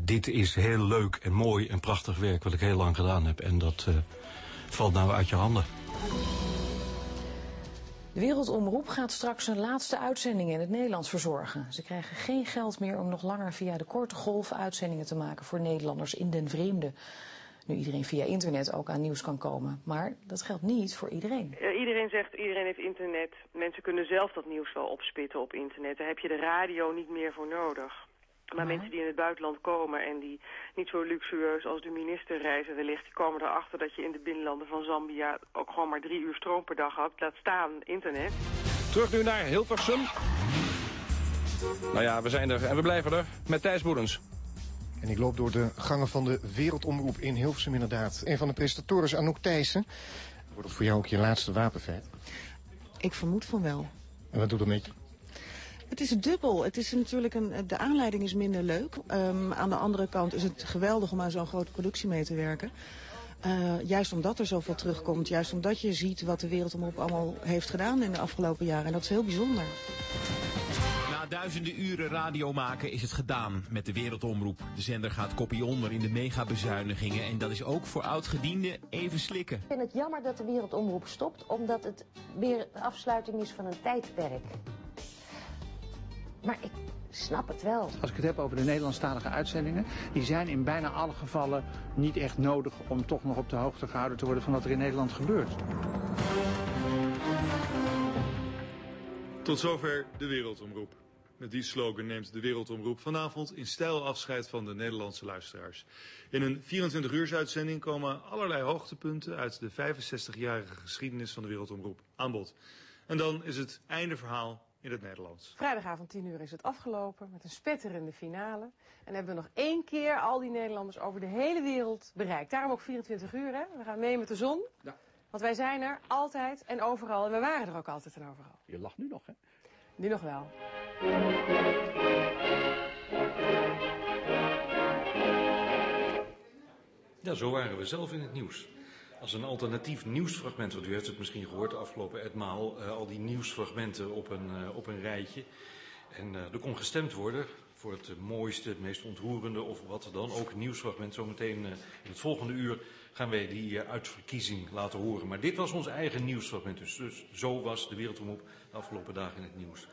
dit is heel leuk en mooi en prachtig werk wat ik heel lang gedaan heb. En dat eh, valt nou uit je handen. De Wereldomroep gaat straks zijn laatste uitzendingen in het Nederlands verzorgen. Ze krijgen geen geld meer om nog langer via de korte golf uitzendingen te maken voor Nederlanders in den vreemde. Nu iedereen via internet ook aan nieuws kan komen. Maar dat geldt niet voor iedereen. Eh, iedereen zegt, iedereen heeft internet. Mensen kunnen zelf dat nieuws wel opspitten op internet. Daar heb je de radio niet meer voor nodig. Maar mensen die in het buitenland komen en die niet zo luxueus als de minister reizen wellicht, die komen erachter dat je in de binnenlanden van Zambia ook gewoon maar drie uur stroom per dag had. Laat staan internet. Terug nu naar Hilversum. Nou ja, we zijn er en we blijven er met Thijs Boerens. En ik loop door de gangen van de Wereldomroep in Hilversum inderdaad. Een van de presentatoren is Anouk Thijssen. Wordt het voor jou ook je laatste wapenfeit? Ik vermoed van wel. En wat doet dat met je? Het is dubbel. Het is natuurlijk een, de aanleiding is minder leuk. Ehm, aan de andere kant is het geweldig om aan zo'n grote productie mee te werken. Eh, juist omdat er zoveel terugkomt. Juist omdat je ziet wat de Wereldomroep allemaal heeft gedaan in de afgelopen jaren. En dat is heel bijzonder. Na duizenden uren radio maken is het gedaan met de Wereldomroep. De zender gaat kopie onder in de megabezuinigingen en dat is ook voor oud-gedienden even slikken. Ik vind het jammer dat de Wereldomroep stopt, omdat het weer de afsluiting is van een tijdperk. Maar ik snap het wel. Als ik het heb over de Nederlandstalige uitzendingen, die zijn in bijna alle gevallen niet echt nodig om toch nog op de hoogte gehouden te worden van wat er in Nederland gebeurt. Tot zover de Wereldomroep. Met die slogan neemt de Wereldomroep vanavond in stijl afscheid van de Nederlandse luisteraars. In een 24-uursuitzending komen allerlei hoogtepunten uit de 65-jarige geschiedenis van de Wereldomroep aan bod. En dan is het einde verhaal in het Nederlands. Vrijdagavond 10 uur is het afgelopen met een spetterende finale. En hebben we nog één keer al die Nederlanders over de hele wereld bereikt. Daarom ook 24 uur, hè? We gaan mee met de zon. Want wij zijn er altijd en overal. En we waren er ook altijd en overal. Je lacht nu nog, hè? Nu nog wel. Ja, zo waren we zelf in het nieuws. Als een alternatief nieuwsfragment, want u heeft het misschien gehoord de afgelopen etmaal, uh, al die nieuwsfragmenten op een, uh, op een rijtje. En uh, er kon gestemd worden voor het mooiste, het meest ontroerende of wat dan ook nieuwsfragment. Zometeen in het volgende uur gaan wij die uitverkiezing laten horen. Maar dit was ons eigen nieuwsfragment, dus, dus zo was de Wereldomroep de afgelopen dagen in het nieuws.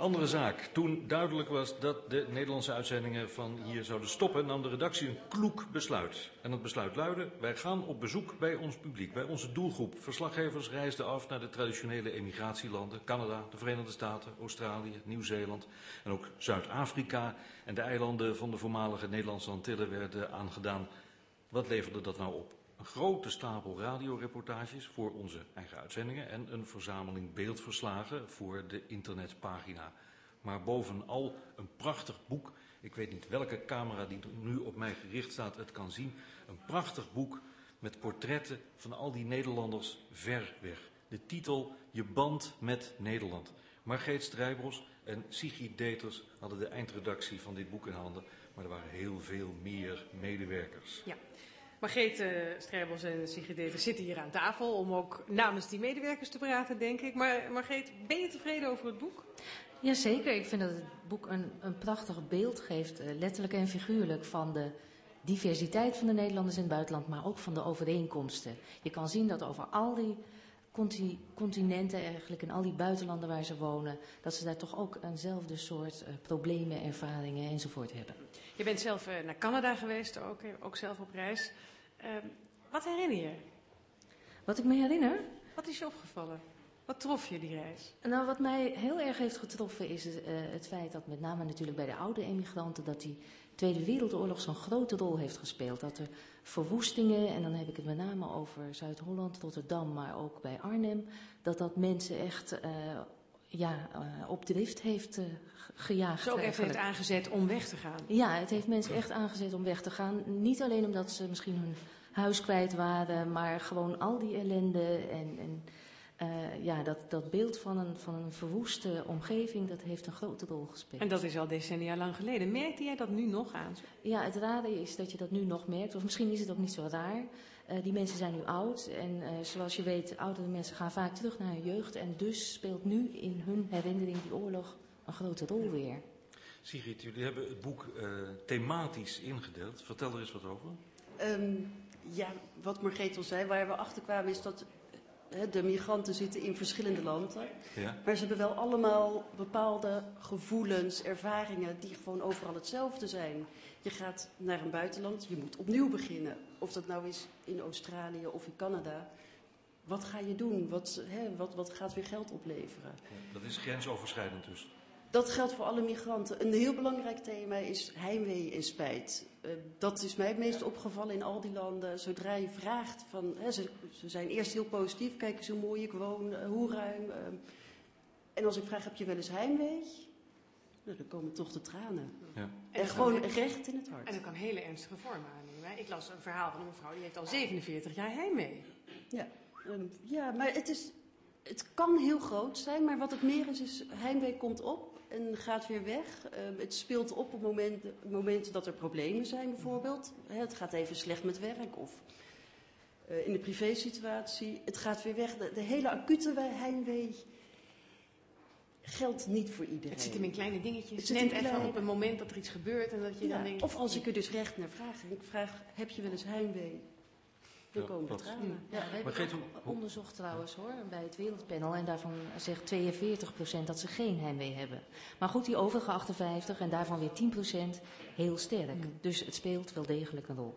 Andere zaak. Toen duidelijk was dat de Nederlandse uitzendingen van hier zouden stoppen, nam de redactie een kloek besluit. En dat besluit luidde, wij gaan op bezoek bij ons publiek, bij onze doelgroep. Verslaggevers reisden af naar de traditionele emigratielanden, Canada, de Verenigde Staten, Australië, Nieuw-Zeeland en ook Zuid-Afrika. En de eilanden van de voormalige Nederlandse Antillen werden aangedaan. Wat leverde dat nou op? Een grote stapel radioreportages voor onze eigen uitzendingen en een verzameling beeldverslagen voor de internetpagina. Maar bovenal een prachtig boek. Ik weet niet welke camera die nu op mij gericht staat het kan zien. Een prachtig boek met portretten van al die Nederlanders ver weg. De titel Je band met Nederland. Margreet Strijbros en Sigrid Deters hadden de eindredactie van dit boek in handen. Maar er waren heel veel meer medewerkers. Ja. Margreet Strijbels en Sigrid zitten hier aan tafel om ook namens die medewerkers te praten, denk ik. Maar Margreet, ben je tevreden over het boek? Jazeker, ik vind dat het boek een, een prachtig beeld geeft, uh, letterlijk en figuurlijk, van de diversiteit van de Nederlanders in het buitenland, maar ook van de overeenkomsten. Je kan zien dat over al die conti continenten eigenlijk, in al die buitenlanden waar ze wonen, dat ze daar toch ook eenzelfde soort uh, problemen, ervaringen enzovoort hebben. Je bent zelf uh, naar Canada geweest, ook, ook zelf op reis. Uh, wat herinner je? Wat ik me herinner? Wat is je opgevallen? Wat trof je die reis? Nou, wat mij heel erg heeft getroffen is het, uh, het feit dat met name natuurlijk bij de oude emigranten dat die Tweede Wereldoorlog zo'n grote rol heeft gespeeld. Dat er verwoestingen, en dan heb ik het met name over Zuid-Holland, Rotterdam, maar ook bij Arnhem, dat dat mensen echt uh, ja, uh, op drift heeft uh, gejaagd. Zo heeft aangezet om weg te gaan? Ja, het heeft mensen echt aangezet om weg te gaan. Niet alleen omdat ze misschien hun huis kwijt waren, maar gewoon al die ellende en... en uh, ja, dat, dat beeld van een, van een verwoeste omgeving, dat heeft een grote rol gespeeld. En dat is al decennia lang geleden. Merkte jij dat nu nog aan? Ja, het rare is dat je dat nu nog merkt. Of misschien is het ook niet zo raar. Uh, die mensen zijn nu oud. En uh, zoals je weet, oudere mensen gaan vaak terug naar hun jeugd. En dus speelt nu in hun herinnering die oorlog een grote rol weer. Sigrid, jullie hebben het boek thematisch ingedeeld. Vertel er eens wat over. Um, ja, wat Margreet al zei, waar we achter kwamen is dat de migranten zitten in verschillende landen. Ja. Maar ze hebben wel allemaal bepaalde gevoelens, ervaringen die gewoon overal hetzelfde zijn. Je gaat naar een buitenland, je moet opnieuw beginnen. Of dat nou is in Australië of in Canada. Wat ga je doen? Wat, hè, wat, wat gaat weer geld opleveren? Ja, dat is grensoverschrijdend dus. Dat geldt voor alle migranten. Een heel belangrijk thema is heimwee en spijt. Uh, dat is mij het meest opgevallen in al die landen. Zodra je vraagt van, hè, ze, ze, zijn eerst heel positief, kijk eens hoe mooi ik woon, uh, hoe ruim. Uh, en als ik vraag, heb je wel eens heimwee? Nou, dan komen toch de tranen. Ja. En, en gewoon kan, recht in het hart. En dat kan hele ernstige vormen aannemen. Ik las een verhaal van een mevrouw, die heeft al 47 jaar heimwee. Ja, um, ja maar het is... Het kan heel groot zijn, maar wat het meer is, is heimwee komt op en gaat weer weg. Uh, het speelt op op momenten, momenten dat er problemen zijn bijvoorbeeld. het gaat even slecht met werk of uh, in de privésituatie. Het gaat weer weg. De, de hele acute heimwee geldt niet voor iedereen. Het zit hem in kleine dingetjes. Het net even op een moment dat er iets gebeurt en dat je ja, dan denkt... Of als ik er dus recht naar vraag. En ik vraag, heb je wel eens heimwee? Dan komen tranen. Ja, we hebben onderzocht trouwens hoor, bij het Wereldpanel. En daarvan zegt 42% dat ze geen heimwee hebben. Maar goed, die overige 58 en daarvan weer 10% heel sterk. Mm. Dus het speelt wel degelijk een rol.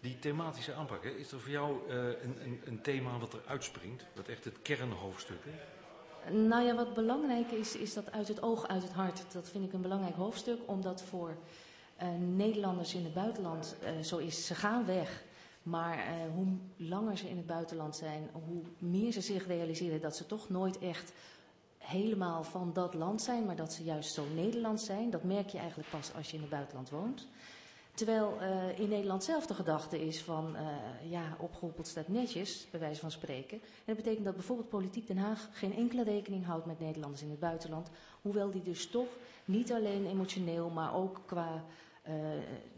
Die thematische aanpak, hè, is er voor jou uh, een, een, een, thema wat er uitspringt? Wat echt het kernhoofdstuk is? Nou ja, wat belangrijk is, is dat uit het oog, uit het hart. Dat vind ik een belangrijk hoofdstuk, omdat voor uh, Nederlanders in het buitenland uh, zo is. Ze gaan weg. Maar uh, hoe langer ze in het buitenland zijn, hoe meer ze zich realiseren dat ze toch nooit echt helemaal van dat land zijn, maar dat ze juist zo Nederlands zijn. Dat merk je eigenlijk pas als je in het buitenland woont. Terwijl uh, in Nederland zelf de gedachte is van, uh, ja, opgehoepeld staat netjes, bij wijze van spreken. En dat betekent dat bijvoorbeeld Politiek Den Haag geen enkele rekening houdt met Nederlanders in het buitenland. Hoewel die dus toch niet alleen emotioneel, maar ook qua uh,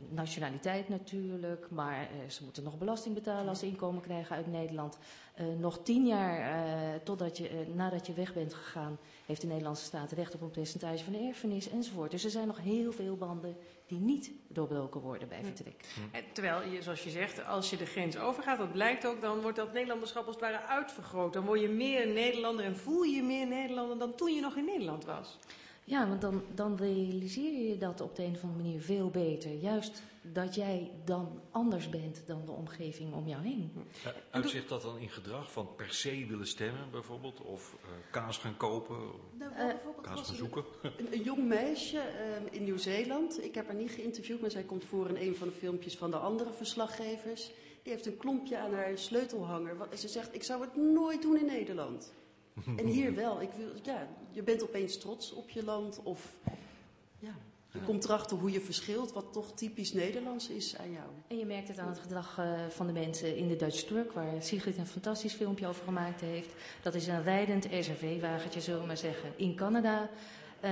nationaliteit natuurlijk, maar uh, ze moeten nog belasting betalen als ze inkomen krijgen uit Nederland. Uh, nog tien jaar totdat je, nadat je weg bent gegaan, heeft de Nederlandse staat recht op een percentage van de erfenis enzovoort. Dus er zijn nog heel veel banden die niet doorbroken worden bij vertrek. Hm. Terwijl, je, zoals je zegt, als je de grens overgaat, dat blijkt ook, dan wordt dat Nederlanderschap als het ware uitvergroot. Dan word je meer Nederlander en voel je meer Nederlander dan toen je nog in Nederland was. Ja, want dan, dan realiseer je dat op de een of andere manier veel beter. Juist dat jij dan anders bent dan de omgeving om jou heen. Ja, uitzicht dat dan in gedrag van per se willen stemmen bijvoorbeeld? Of uh, kaas gaan kopen? Nou, uh, kaas gaan zoeken? [LAUGHS] Een, een, jong meisje uh, in Nieuw-Zeeland. Ik heb haar niet geïnterviewd, maar zij komt voor in een van de filmpjes van de andere verslaggevers. Die heeft een klompje aan haar sleutelhanger. Ze zegt, ik zou het nooit doen in Nederland. En hier wel. Ik wil, ja, je bent opeens trots op je land. Of ja, je komt erachter hoe je verschilt, wat toch typisch Nederlands is aan jou. En je merkt het aan het gedrag uh, van de mensen in de Dutch Truck, waar Sigrid een fantastisch filmpje over gemaakt heeft. Dat is een rijdend SRV-wagentje, zullen we maar zeggen, in Canada. Uh,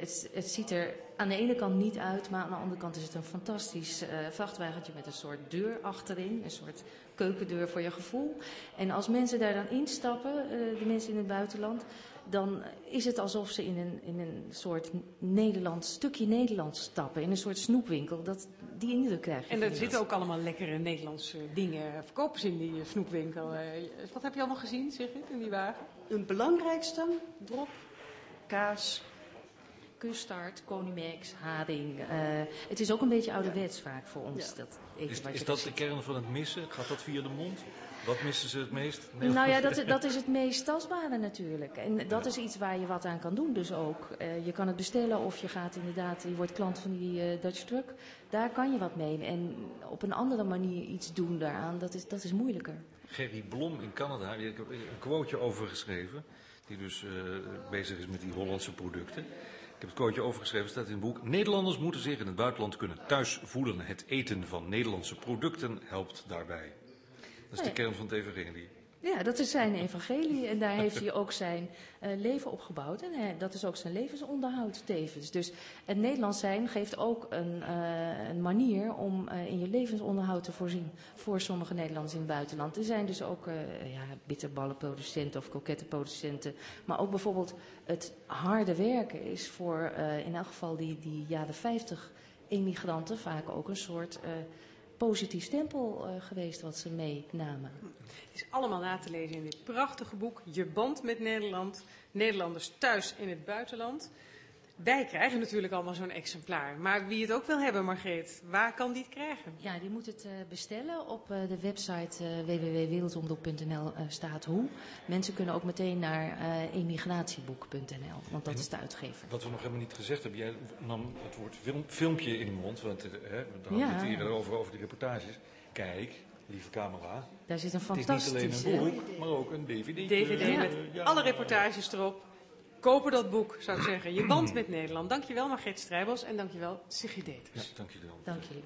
het, het, ziet er aan de ene kant niet uit, maar aan de andere kant is het een fantastisch uh, vrachtwagentje met een soort deur achterin. Een soort keukendeur voor je gevoel. En als mensen daar dan instappen, uh, de mensen in het buitenland, dan is het alsof ze in een, in een soort Nederlands, stukje Nederlands stappen. In een soort snoepwinkel. Dat, die indruk krijg je. En er zitten ook allemaal lekkere Nederlandse dingen. Verkopen ze in die snoepwinkel. Eh, wat heb je allemaal gezien, Sigrid, in die wagen? Een belangrijkste, drop, kaas, Custard, Conimax, haring. Uh, het is ook een beetje ouderwets vaak voor ons. Ja. Dat is wat is je dat de kern van het missen? Gaat dat via de mond? Wat missen ze het meest? Nou ja, dat, [LAUGHS] dat is het meest tastbare natuurlijk. En dat is iets waar je wat aan kan doen dus ook. Eh, je kan het bestellen of je gaat inderdaad, je wordt klant van die eh, Dutch Truck. Daar kan je wat mee. En op een andere manier iets doen daaraan, dat is, dat is moeilijker. Gerry Blom in Canada, ik heb een quoteje over geschreven. Die dus eh, bezig is met die Hollandse producten. Ik heb het quoteje overgeschreven, staat in het boek. Nederlanders moeten zich in het buitenland kunnen thuis voelen. Het eten van Nederlandse producten helpt daarbij. Dat is de kern van het evangelie. Ja, dat is zijn [LAUGHS] evangelie en daar heeft hij ook zijn eh, leven op gebouwd. En eh, dat is ook zijn levensonderhoud tevens. Dus het Nederlands zijn geeft ook een, eh, een manier om in je levensonderhoud te voorzien voor sommige Nederlanders in het buitenland. Er zijn dus ook ja, bitterballenproducenten of krokettenproducenten. Maar ook bijvoorbeeld het harde werken is voor in elk geval die, die jaren 50 emigranten vaak ook een soort... positief stempel eh, geweest wat ze meenamen. Het is allemaal na te lezen in dit prachtige boek. Je band met Nederland. Nederlanders thuis in het buitenland. Wij krijgen natuurlijk allemaal zo'n exemplaar. Maar wie het ook wil hebben, Margreet, waar kan die het krijgen? Ja, die moet het eh, bestellen. Op eh, de website eh www.wereldomroep.nl staat hoe. Mensen kunnen ook meteen naar eh emigratieboek.nl, want dat is de uitgever. Wat we nog helemaal niet gezegd hebben, jij nam het woord film, filmpje in de mond, want hè, we hadden Ja. het eerder over, over die reportages. Kijk, lieve camera. Daar zit een Het is niet alleen fantastisch... een boek, maar ook een dvd. DVD met Ja. alle reportages erop. Kopen dat boek, zou ik [CLEARS THROAT] zeggen. Je band met Nederland. Dankjewel Margreet Strijbos en dankjewel Sigrid Deters. Ja, dankjewel. Dank jullie.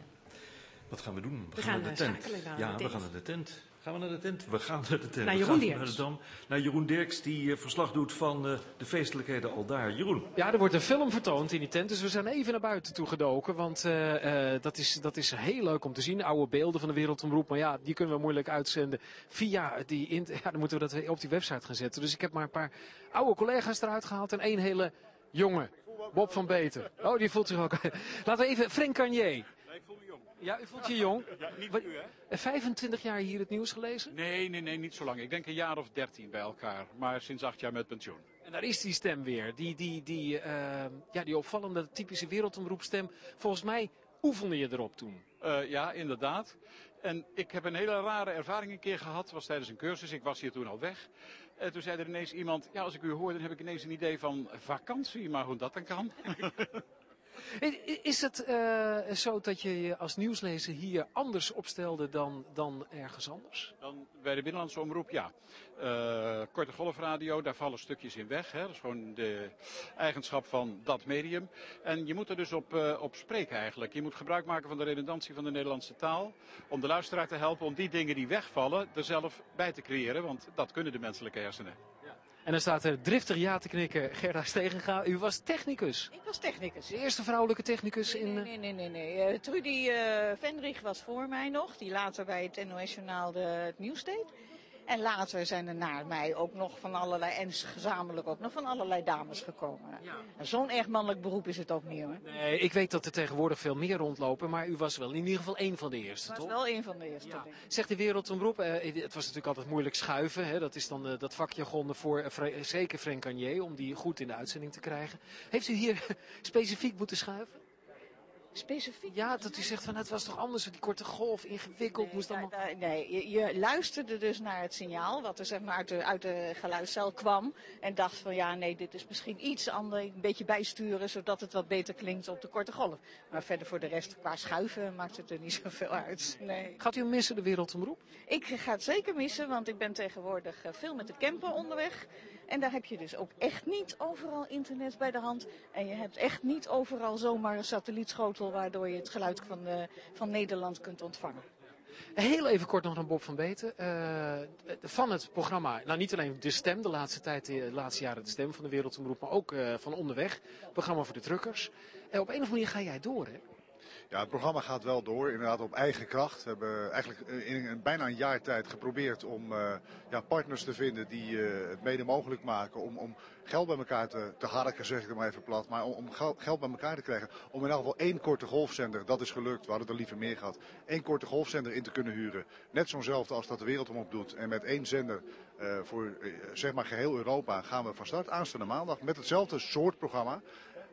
Wat gaan we doen? We gaan, naar eh, de tent. schakelen naar ja, de we tent. gaan naar de tent. Gaan we naar de tent? We gaan naar de tent. Naar Jeroen Dirks. Naar, de Dam. naar Jeroen Dirks, die eh, verslag doet van eh, de feestelijkheden al daar. Jeroen. Ja, er wordt een film vertoond in die tent, dus we zijn even naar buiten toe gedoken. Want eh, eh, dat, is, dat is heel leuk om te zien. Oude beelden van de Wereldomroep, maar ja, die kunnen we moeilijk uitzenden via die... [LAUGHS] Ja, dan moeten we dat op die website gaan zetten. Dus ik heb maar een paar oude collega's eruit gehaald en één hele jonge, Bob van Beter. Oh, die voelt zich ook... [LAUGHS] Laten we even, Frank Carnier. ik voel me jong. Ja, u voelt je jong. Ja, niet nu, hè? Eh, 25 jaar hier het nieuws gelezen? Nee, nee, nee, niet zo lang. Ik denk een jaar of dertien bij elkaar. Maar sinds acht jaar met pensioen. En daar is die stem weer. Die, die, die, eh, ja, die opvallende typische wereldomroepstem. Volgens mij oefende je erop toen. Eh, ja, inderdaad. En ik heb een hele rare ervaring een keer gehad. was tijdens een cursus. Ik was hier toen al weg. En toen zei er ineens iemand... Ja, als ik u hoor, dan heb ik ineens een idee van vakantie. Maar hoe dat dan kan. [LAUGHS] Is het eh, zo dat je je als nieuwslezer hier anders opstelde dan, dan ergens anders? Dan bij de Binnenlandse Omroep, ja. Eh, korte golfradio, daar vallen stukjes in weg. Hè. Dat is gewoon de eigenschap van dat medium. En je moet er dus op, eh, op spreken eigenlijk. Je moet gebruik maken van de redundantie van de Nederlandse taal. Om de luisteraar te helpen om die dingen die wegvallen er zelf bij te creëren. Want dat kunnen de menselijke hersenen. En dan staat er driftig ja te knikken Gerda Stegenga. U was technicus. Ik was technicus. De eerste vrouwelijke technicus in... Nee, nee, nee, nee. nee. Eh, Trudy eh Vendrich was voor mij nog, die later bij het NOS-journaal de- het nieuws deed. En later zijn er na mij ook nog van allerlei, en gezamenlijk ook nog van allerlei dames gekomen. En Zo'n erg mannelijk beroep is het ook niet hoor. Nee, ik weet dat er tegenwoordig veel meer rondlopen, maar u was wel in ieder geval één van de eerste, was toch? wel een van de eerste. ik. Zegt de wereldomroep, eh, het was natuurlijk altijd moeilijk schuiven. Hè? Dat is dan eh, dat vakjargon voor eh, zeker Frank om die goed in de uitzending te krijgen. Heeft u hier [LAUGHS] specifiek moeten schuiven? Specifiek? Ja, dat u zegt van het was toch anders, die korte golf, ingewikkeld, moest allemaal... Nee, nee je, je luisterde dus naar het signaal wat er zeg maar uit de, uit de geluidscel kwam. En dacht van ja, nee, dit is misschien iets anders. Een beetje bijsturen zodat het wat beter klinkt op de korte golf. Maar verder voor de rest qua schuiven maakt het er niet [LAUGHS] zoveel uit. Nee. Gaat u missen, de wereldomroep? Ik ga het zeker missen, want ik ben tegenwoordig eh, veel met de camper onderweg. En daar heb je dus ook echt niet overal internet bij de hand. En je hebt echt niet overal zomaar een satellietschotel waardoor je het geluid van, eh, van Nederland kunt ontvangen. Heel even kort nog naar Bob van Beten. Eh, van het programma, nou niet alleen de stem, de laatste tijd, de laatste jaren de stem van de Wereldomroep, maar ook eh, van onderweg. Programma voor de truckers. En op een of andere manier ga jij door, hè? Ja, het programma gaat wel door, inderdaad op eigen kracht. We hebben eigenlijk in een, bijna een jaar tijd geprobeerd om uh, ja, partners te vinden die uh, het mede mogelijk maken om, om geld bij elkaar te, te harken, zeg ik het maar even plat. Maar om, om geld bij elkaar te krijgen. Om in elk geval één korte golfzender, dat is gelukt. We hadden er liever meer gehad. Één korte golfzender in te kunnen huren. Net zo'nzelfde als dat de Wereldomroep doet. En met één zender voor zeg maar geheel Europa gaan we van start aanstaande maandag. Met hetzelfde soort programma.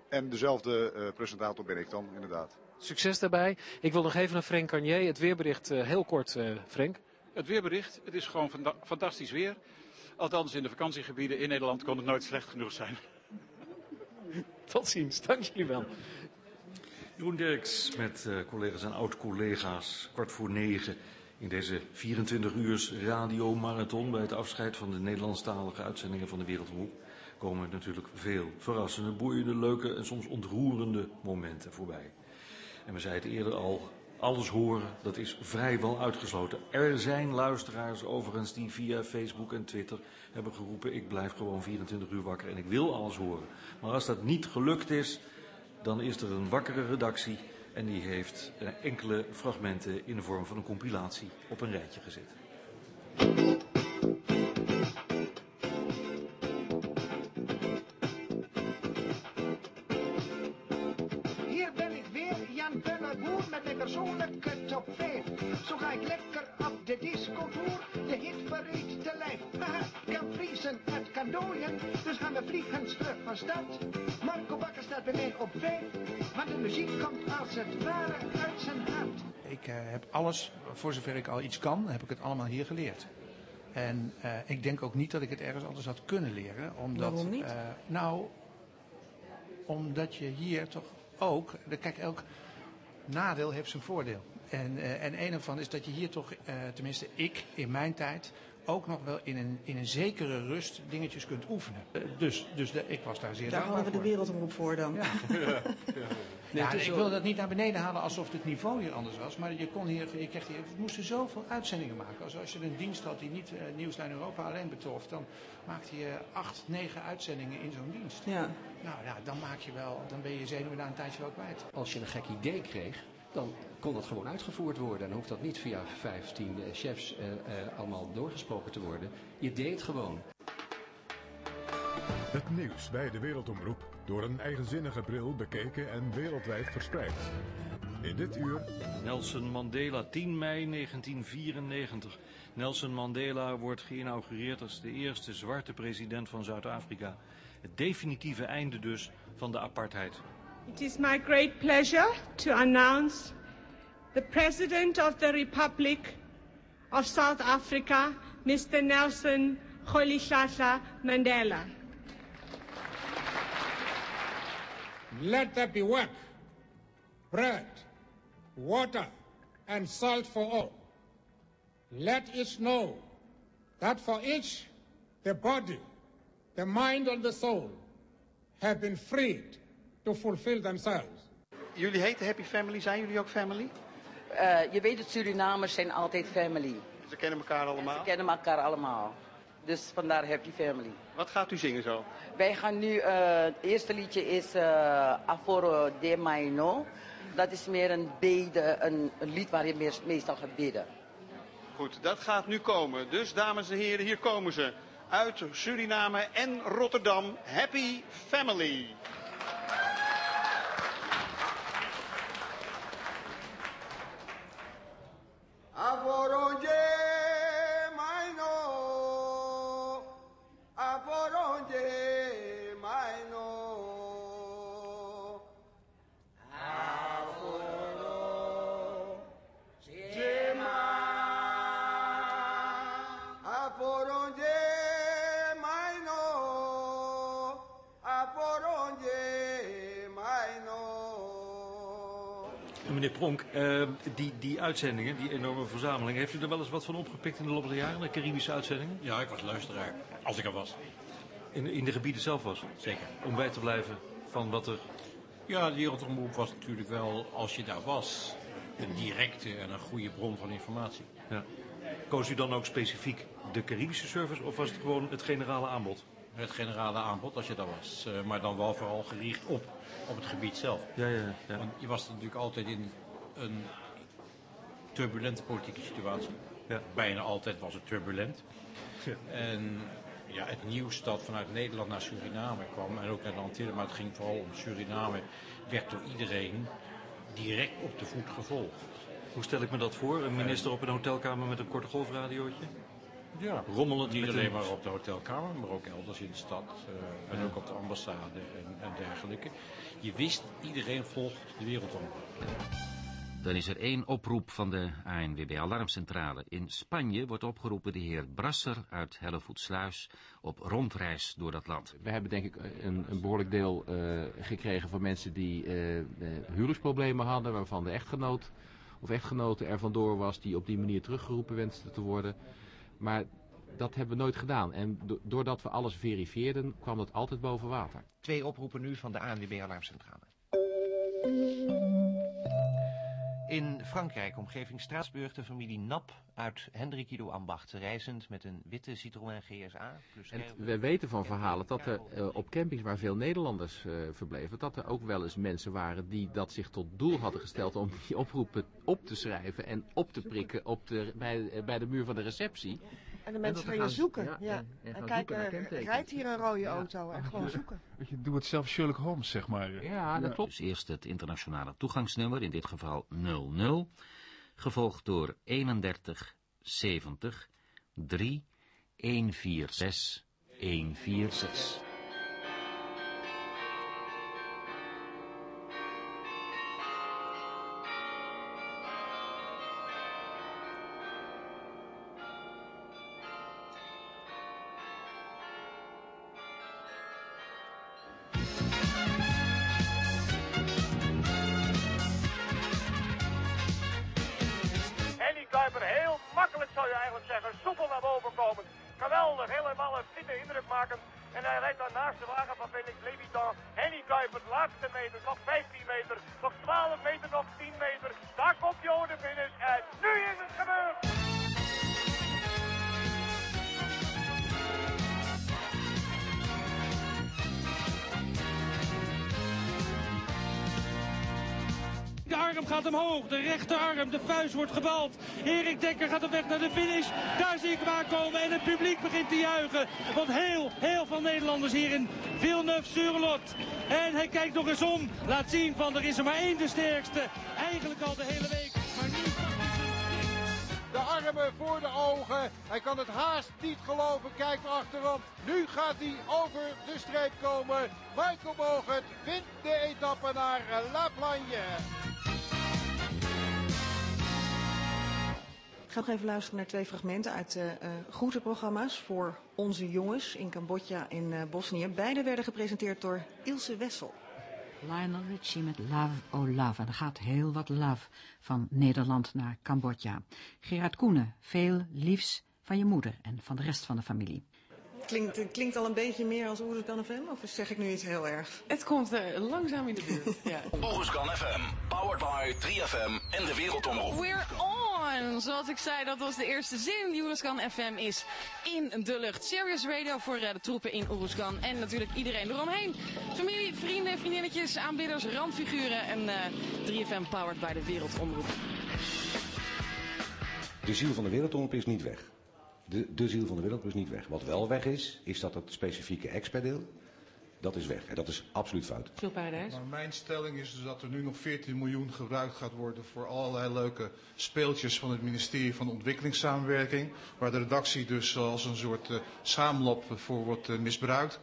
En dezelfde presentator ben ik dan, inderdaad. Succes daarbij. Ik wil nog even naar Frank Carnier. Het weerbericht uh, heel kort, uh, Frank. Het weerbericht, het is gewoon fantastisch weer. Althans, in de vakantiegebieden in Nederland kon het nooit slecht genoeg zijn. [LAUGHS] Tot ziens, dank jullie wel. Jeroen Dirks met uh, collega's en oud-collega's, kwart voor negen. In deze 24 uur radiomarathon bij het afscheid van de Nederlandstalige uitzendingen van de Wereldomroep komen natuurlijk veel verrassende, boeiende, leuke en soms ontroerende momenten voorbij. En we zeiden eerder al, alles horen, dat is vrijwel uitgesloten. Er zijn luisteraars overigens die via Facebook en Twitter hebben geroepen... ik blijf gewoon 24 uur wakker en ik wil alles horen. Maar als dat niet gelukt is, dan is er een wakkere redactie... en die heeft enkele fragmenten in de vorm van een compilatie op een rijtje gezet. Dus gaan we vliegen terug van stad. Marco Bakker staat bij mij op 5, want de muziek komt als het ware uit zijn hart. Ik uh, heb alles, voor zover ik al iets kan, heb ik het allemaal hier geleerd. En uh, ik denk ook niet dat ik het ergens anders had kunnen leren. Omdat, Waarom niet? Uh, nou, omdat je hier toch ook, kijk, elk nadeel heeft zijn voordeel. En, uh, en een ervan is dat je hier toch, uh, tenminste ik in mijn tijd, ook nog wel in een, in een zekere rust dingetjes kunt oefenen. Uh, dus dus de, ik was daar zeer Daar hadden we de wereldomroep voor dan. Ja. [LAUGHS] ja. ja ik wil dat niet naar beneden halen alsof het niveau hier anders was. Maar je kon hier, je kreeg hier, we moesten zoveel uitzendingen maken. Als, als je een dienst had die niet uh, Nieuwslijn Europa alleen betrof, dan maakte je acht, negen uitzendingen in zo'n dienst. Ja. Nou ja, dan maak je wel, dan ben je zenuwen na een tijdje wel kwijt. Als je een gek idee kreeg, dan kon dat gewoon uitgevoerd worden. En hoeft dat niet via 15 uh, chefs uh, uh, allemaal doorgesproken te worden. Je deed het gewoon. Het nieuws bij de Wereldomroep door een eigenzinnige bril bekeken en wereldwijd verspreid. In dit uur... Nelson Mandela, 10 mei 1994. Nelson Mandela wordt geïnaugureerd als de eerste zwarte president van Zuid-Afrika. Het definitieve einde dus van de apartheid. It is my great pleasure to announce the President of the Republic of South Africa, Mr. Nelson Rolihlahla Mandela. Let there be work, bread, water, and salt for all. Let each know that for each, the body, the mind, and the soul have been freed to fulfill themselves. Jullie heten Happy Family, zijn jullie ook family? Uh, je weet het, Surinamers zijn altijd family. Ze kennen elkaar allemaal? Ze kennen elkaar allemaal. Dus vandaar Happy Family. Wat gaat u zingen zo? Wij gaan nu, uh, het eerste liedje is uh, Aforo de Maino. Dat is meer een bede, een, een lied waar je meer, meestal gaat bidden. Goed, dat gaat nu komen. Dus dames en heren, hier komen ze. Uit Suriname en Rotterdam, Happy Family. Aforonje. Meneer Pronk, uh, die, die uitzendingen, die enorme verzameling, heeft u er wel eens wat van opgepikt in de loop der jaren, de Caribische uitzendingen? Ja, ik was luisteraar, als ik er was. In, in de gebieden zelf was? Zeker. Om bij te blijven van wat er... Ja, de Wereldomroep was natuurlijk wel, als je daar was, een directe en een goede bron van informatie. Ja. Koos u dan ook specifiek de Caribische service of was het gewoon het generale aanbod? Het generale aanbod als je daar was. Uh, maar dan wel vooral gericht op, op het gebied zelf. Ja, ja, ja. Want je was natuurlijk altijd in een turbulente politieke situatie. Ja. Bijna altijd was het turbulent. Ja. En ja, het nieuws dat vanuit Nederland naar Suriname kwam en ook naar de Antillen, maar het ging vooral om Suriname, werd door iedereen direct op de voet gevolgd. Hoe stel ik me dat voor? Een minister op een hotelkamer met een korte golfradiootje? Ja, rommelend. Niet alleen maar op de hotelkamer, maar ook elders in de stad. Uh, en ook op de ambassade en, en, dergelijke. Je wist, iedereen volgt de wereld om. Dan is er één oproep van de ANWB Alarmcentrale. In Spanje wordt opgeroepen de heer Brasser uit Hellevoetsluis op rondreis door dat land. We hebben denk ik een, een behoorlijk deel uh, gekregen van mensen die uh, huwelijksproblemen hadden, waarvan de echtgenoot of echtgenote er vandoor was die op die manier teruggeroepen wenste te worden. Maar dat hebben we nooit gedaan. En doordat we alles verifieerden, kwam dat altijd boven water. Twee oproepen nu van de ANWB Alarmcentrale. In Frankrijk, omgeving Straatsburg, de familie Nap uit Hendrikido Ambacht, reizend met een witte Citroën GSA. Plus en we weten van verhalen dat er uh, op campings waar veel Nederlanders uh, verbleven, dat er ook wel eens mensen waren die dat zich tot doel hadden gesteld om die oproepen op te schrijven en op te prikken op de, bij, bij de muur van de receptie. En de mensen gaan je zoeken. Ja, ja. En, en, en kijk, uh, rijdt hier een rode auto en gewoon zoeken. Je doet het zelf Sherlock Holmes, zeg maar. Ja, dat klopt. Dus eerst het internationale toegangsnummer, in dit geval 00, gevolgd door 31 70 3 146 146. De vuist wordt gebald. Erik Dekker gaat op weg naar de finish. Daar zie ik hem aankomen en het publiek begint te juichen. Want heel, heel veel Nederlanders hier in Villeneuve-sur-Lot. En hij kijkt nog eens om. Laat zien van er is er maar één de sterkste. Eigenlijk al de hele week. Maar nu de armen voor de ogen. Hij kan het haast niet geloven. Kijkt achterom. Nu gaat hij over de streep komen. Michael Bogert wint de etappe naar La Plagne. Ik ga nog even luisteren naar twee fragmenten uit de uh, groetenprogramma's voor onze jongens in Cambodja en uh, Bosnië. Beide werden gepresenteerd door Ilse Wessel. Lionel Richie met Love Oh Love. En er gaat heel wat love van Nederland naar Cambodja. Gerard Koenen, veel liefs van je moeder en van de rest van de familie. Klinkt, klinkt al een beetje meer als Oeruzkan FM, of zeg ik nu iets heel erg? Het komt uh, langzaam in de buurt, ja. Oeruzkan FM, powered by 3FM en de Wereldomroep. We're on! Zoals ik zei, dat was de eerste zin. Oeruzkan FM is in de lucht. Serious Radio voor uh, de troepen in Oeruzkan. En natuurlijk iedereen eromheen. Familie, vrienden, vriendinnetjes, aanbidders, randfiguren. En uh, 3FM powered by de Wereldomroep. De ziel van de Wereldomroep is niet weg de, de ziel van de wereld is niet weg. Wat wel weg is, is dat het specifieke experdeel, dat is weg. En dat is absoluut fout. Maar mijn stelling is dus dat er nu nog 14 miljoen gebruikt gaat worden voor allerlei leuke speeltjes van het ministerie van Ontwikkelingssamenwerking. Waar de redactie dus als een soort uh, saamlop voor wordt uh, misbruikt.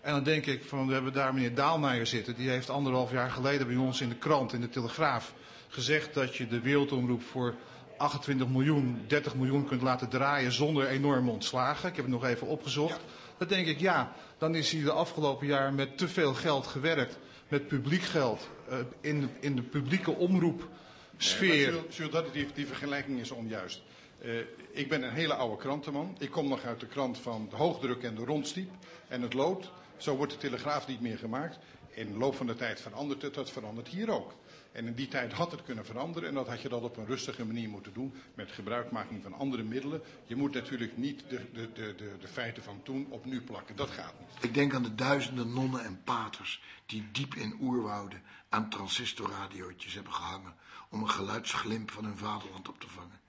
En dan denk ik van, we hebben daar meneer Daalmeijer zitten. Die heeft anderhalf jaar geleden bij ons in de krant, in de Telegraaf, gezegd dat je de wereldomroep voor 28 miljoen, 30 miljoen kunt laten draaien zonder enorme ontslagen. Ik heb het nog even opgezocht. Ja. Dan denk ik, ja, dan is hij de afgelopen jaren met te veel geld gewerkt. Met publiek geld. Uh, in, in de publieke omroepsfeer. Nee, dat, die, die vergelijking is onjuist. Uh, ik ben een hele oude krantenman. Ik kom nog uit de krant van de hoogdruk en de rondstiep en het lood. Zo wordt de telegraaf niet meer gemaakt. in de loop van de tijd verandert het, dat verandert hier ook. En in die tijd had het kunnen veranderen en dat had je dat op een rustige manier moeten doen met gebruikmaking van andere middelen. Je moet natuurlijk niet de, de, de, de, feiten van toen op nu plakken, dat gaat niet. Ik denk aan de duizenden nonnen en paters die diep in oerwouden aan transistorradiootjes hebben gehangen om een geluidsglimp van hun vaderland op te vangen.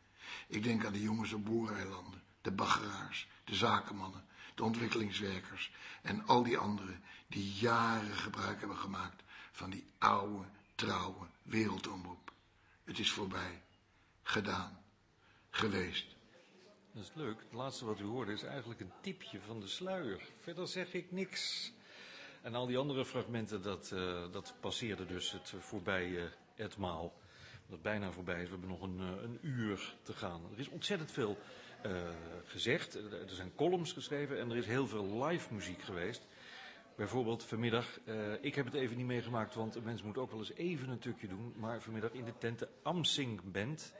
Ik denk aan de jongens op boereilanden, de baggeraars, de zakenmannen, de ontwikkelingswerkers en al die anderen die jaren gebruik hebben gemaakt van die oude, trouwe wereldomroep. Het is voorbij. Gedaan. Geweest. Dat is leuk. Het laatste wat u hoorde is eigenlijk een tipje van de sluier. Verder zeg ik niks. En al die andere fragmenten, dat, uh, dat passeerde dus het voorbije etmaal. Dat bijna voorbij is. We hebben nog een, uh, een uur te gaan. Er is ontzettend veel gezegd. Er zijn columns geschreven en er is heel veel live muziek geweest. Bijvoorbeeld vanmiddag, uh, ik heb het even niet meegemaakt, want een mens moet ook wel eens even een tukje doen. Maar vanmiddag in de tent de Amsing Band,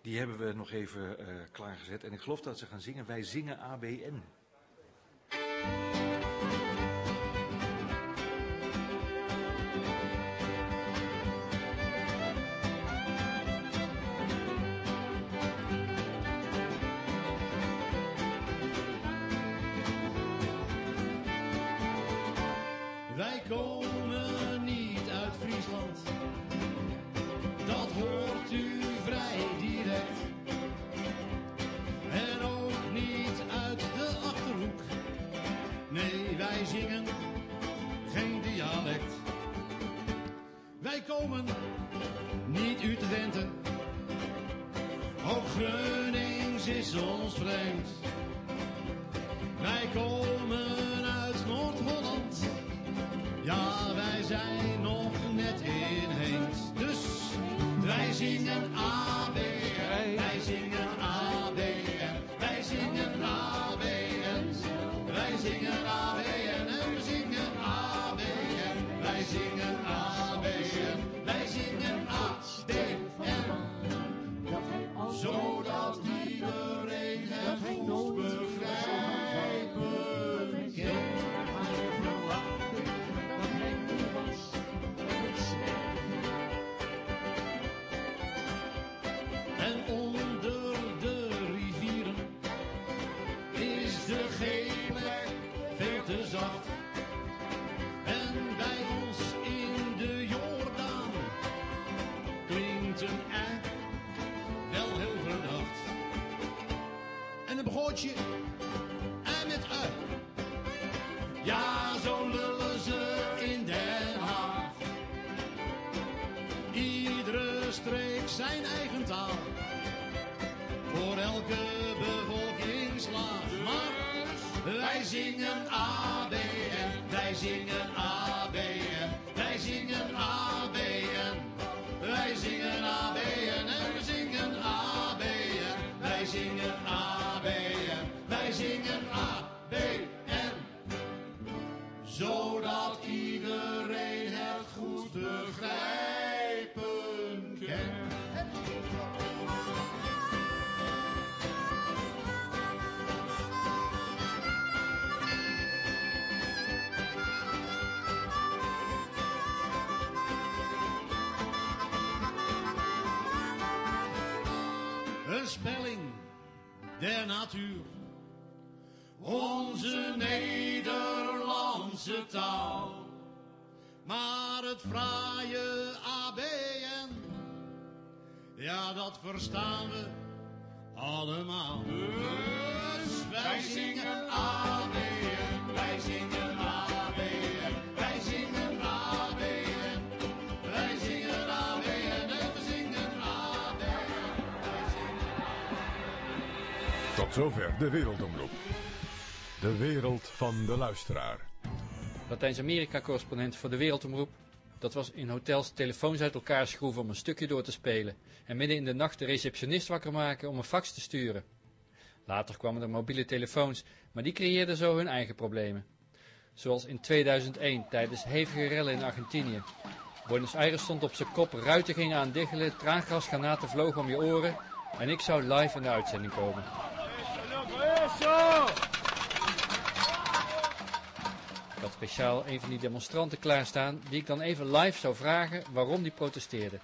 die hebben we nog even uh, klaargezet. En ik geloof dat ze gaan zingen, wij zingen ABN. En het uit. Ja, zo lullen ze in Den Haag. Iedere streek zijn eigen taal. Voor elke bevolkingslaag. Maar wij zingen ABN, wij zingen natuur. Onze Nederlandse taal. Maar het fraaie ABN, ja dat verstaan we allemaal. Tot zover de wereldomroep. De wereld van de luisteraar. Latijns-Amerika-correspondent voor de Wereldomroep. Dat was in hotels telefoons uit elkaar schroeven om een stukje door te spelen. En midden in de nacht de receptionist wakker maken om een fax te sturen. Later kwamen er mobiele telefoons, maar die creëerden zo hun eigen problemen. Zoals in 2001 tijdens hevige rellen in Argentinië. Buenos Aires stond op zijn kop, ruiten gingen aan diggelen, traangasgranaten vlogen om je oren. En ik zou live in de uitzending komen. Ik had speciaal een van die demonstranten klaarstaan, die ik dan even live zou vragen waarom die protesteerde.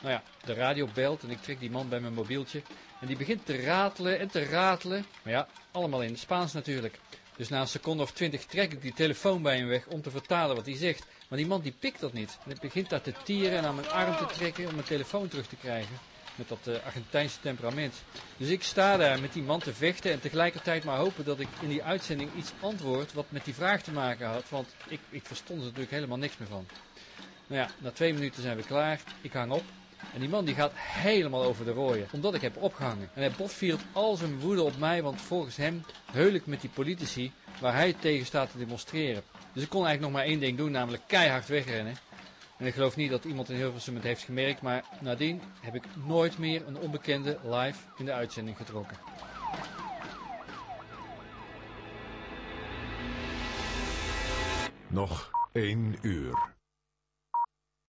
Nou ja, de radio belt en ik trek die man bij mijn mobieltje. En die begint te ratelen en te ratelen. Maar ja, allemaal in het Spaans natuurlijk. Dus na een seconde of twintig trek ik die telefoon bij hem weg om te vertalen wat hij zegt. Maar die man die pikt dat niet. En hij begint daar te tieren en aan mijn arm te trekken om mijn telefoon terug te krijgen. Met dat uh, Argentijnse temperament. Dus ik sta daar met die man te vechten en tegelijkertijd maar hopen dat ik in die uitzending iets antwoord wat met die vraag te maken had. Want ik, ik verstond er natuurlijk helemaal niks meer van. Nou ja, na twee minuten zijn we klaar. Ik hang op. En die man die gaat helemaal over de rooien, omdat ik heb opgehangen. En hij botviert al zijn woede op mij, want volgens hem heul ik met die politici waar hij tegen staat te demonstreren. Dus ik kon eigenlijk nog maar één ding doen, namelijk keihard wegrennen. En ik geloof niet dat iemand in Hilversum het heeft gemerkt, maar nadien heb ik nooit meer een onbekende live in de uitzending getrokken. Nog één uur.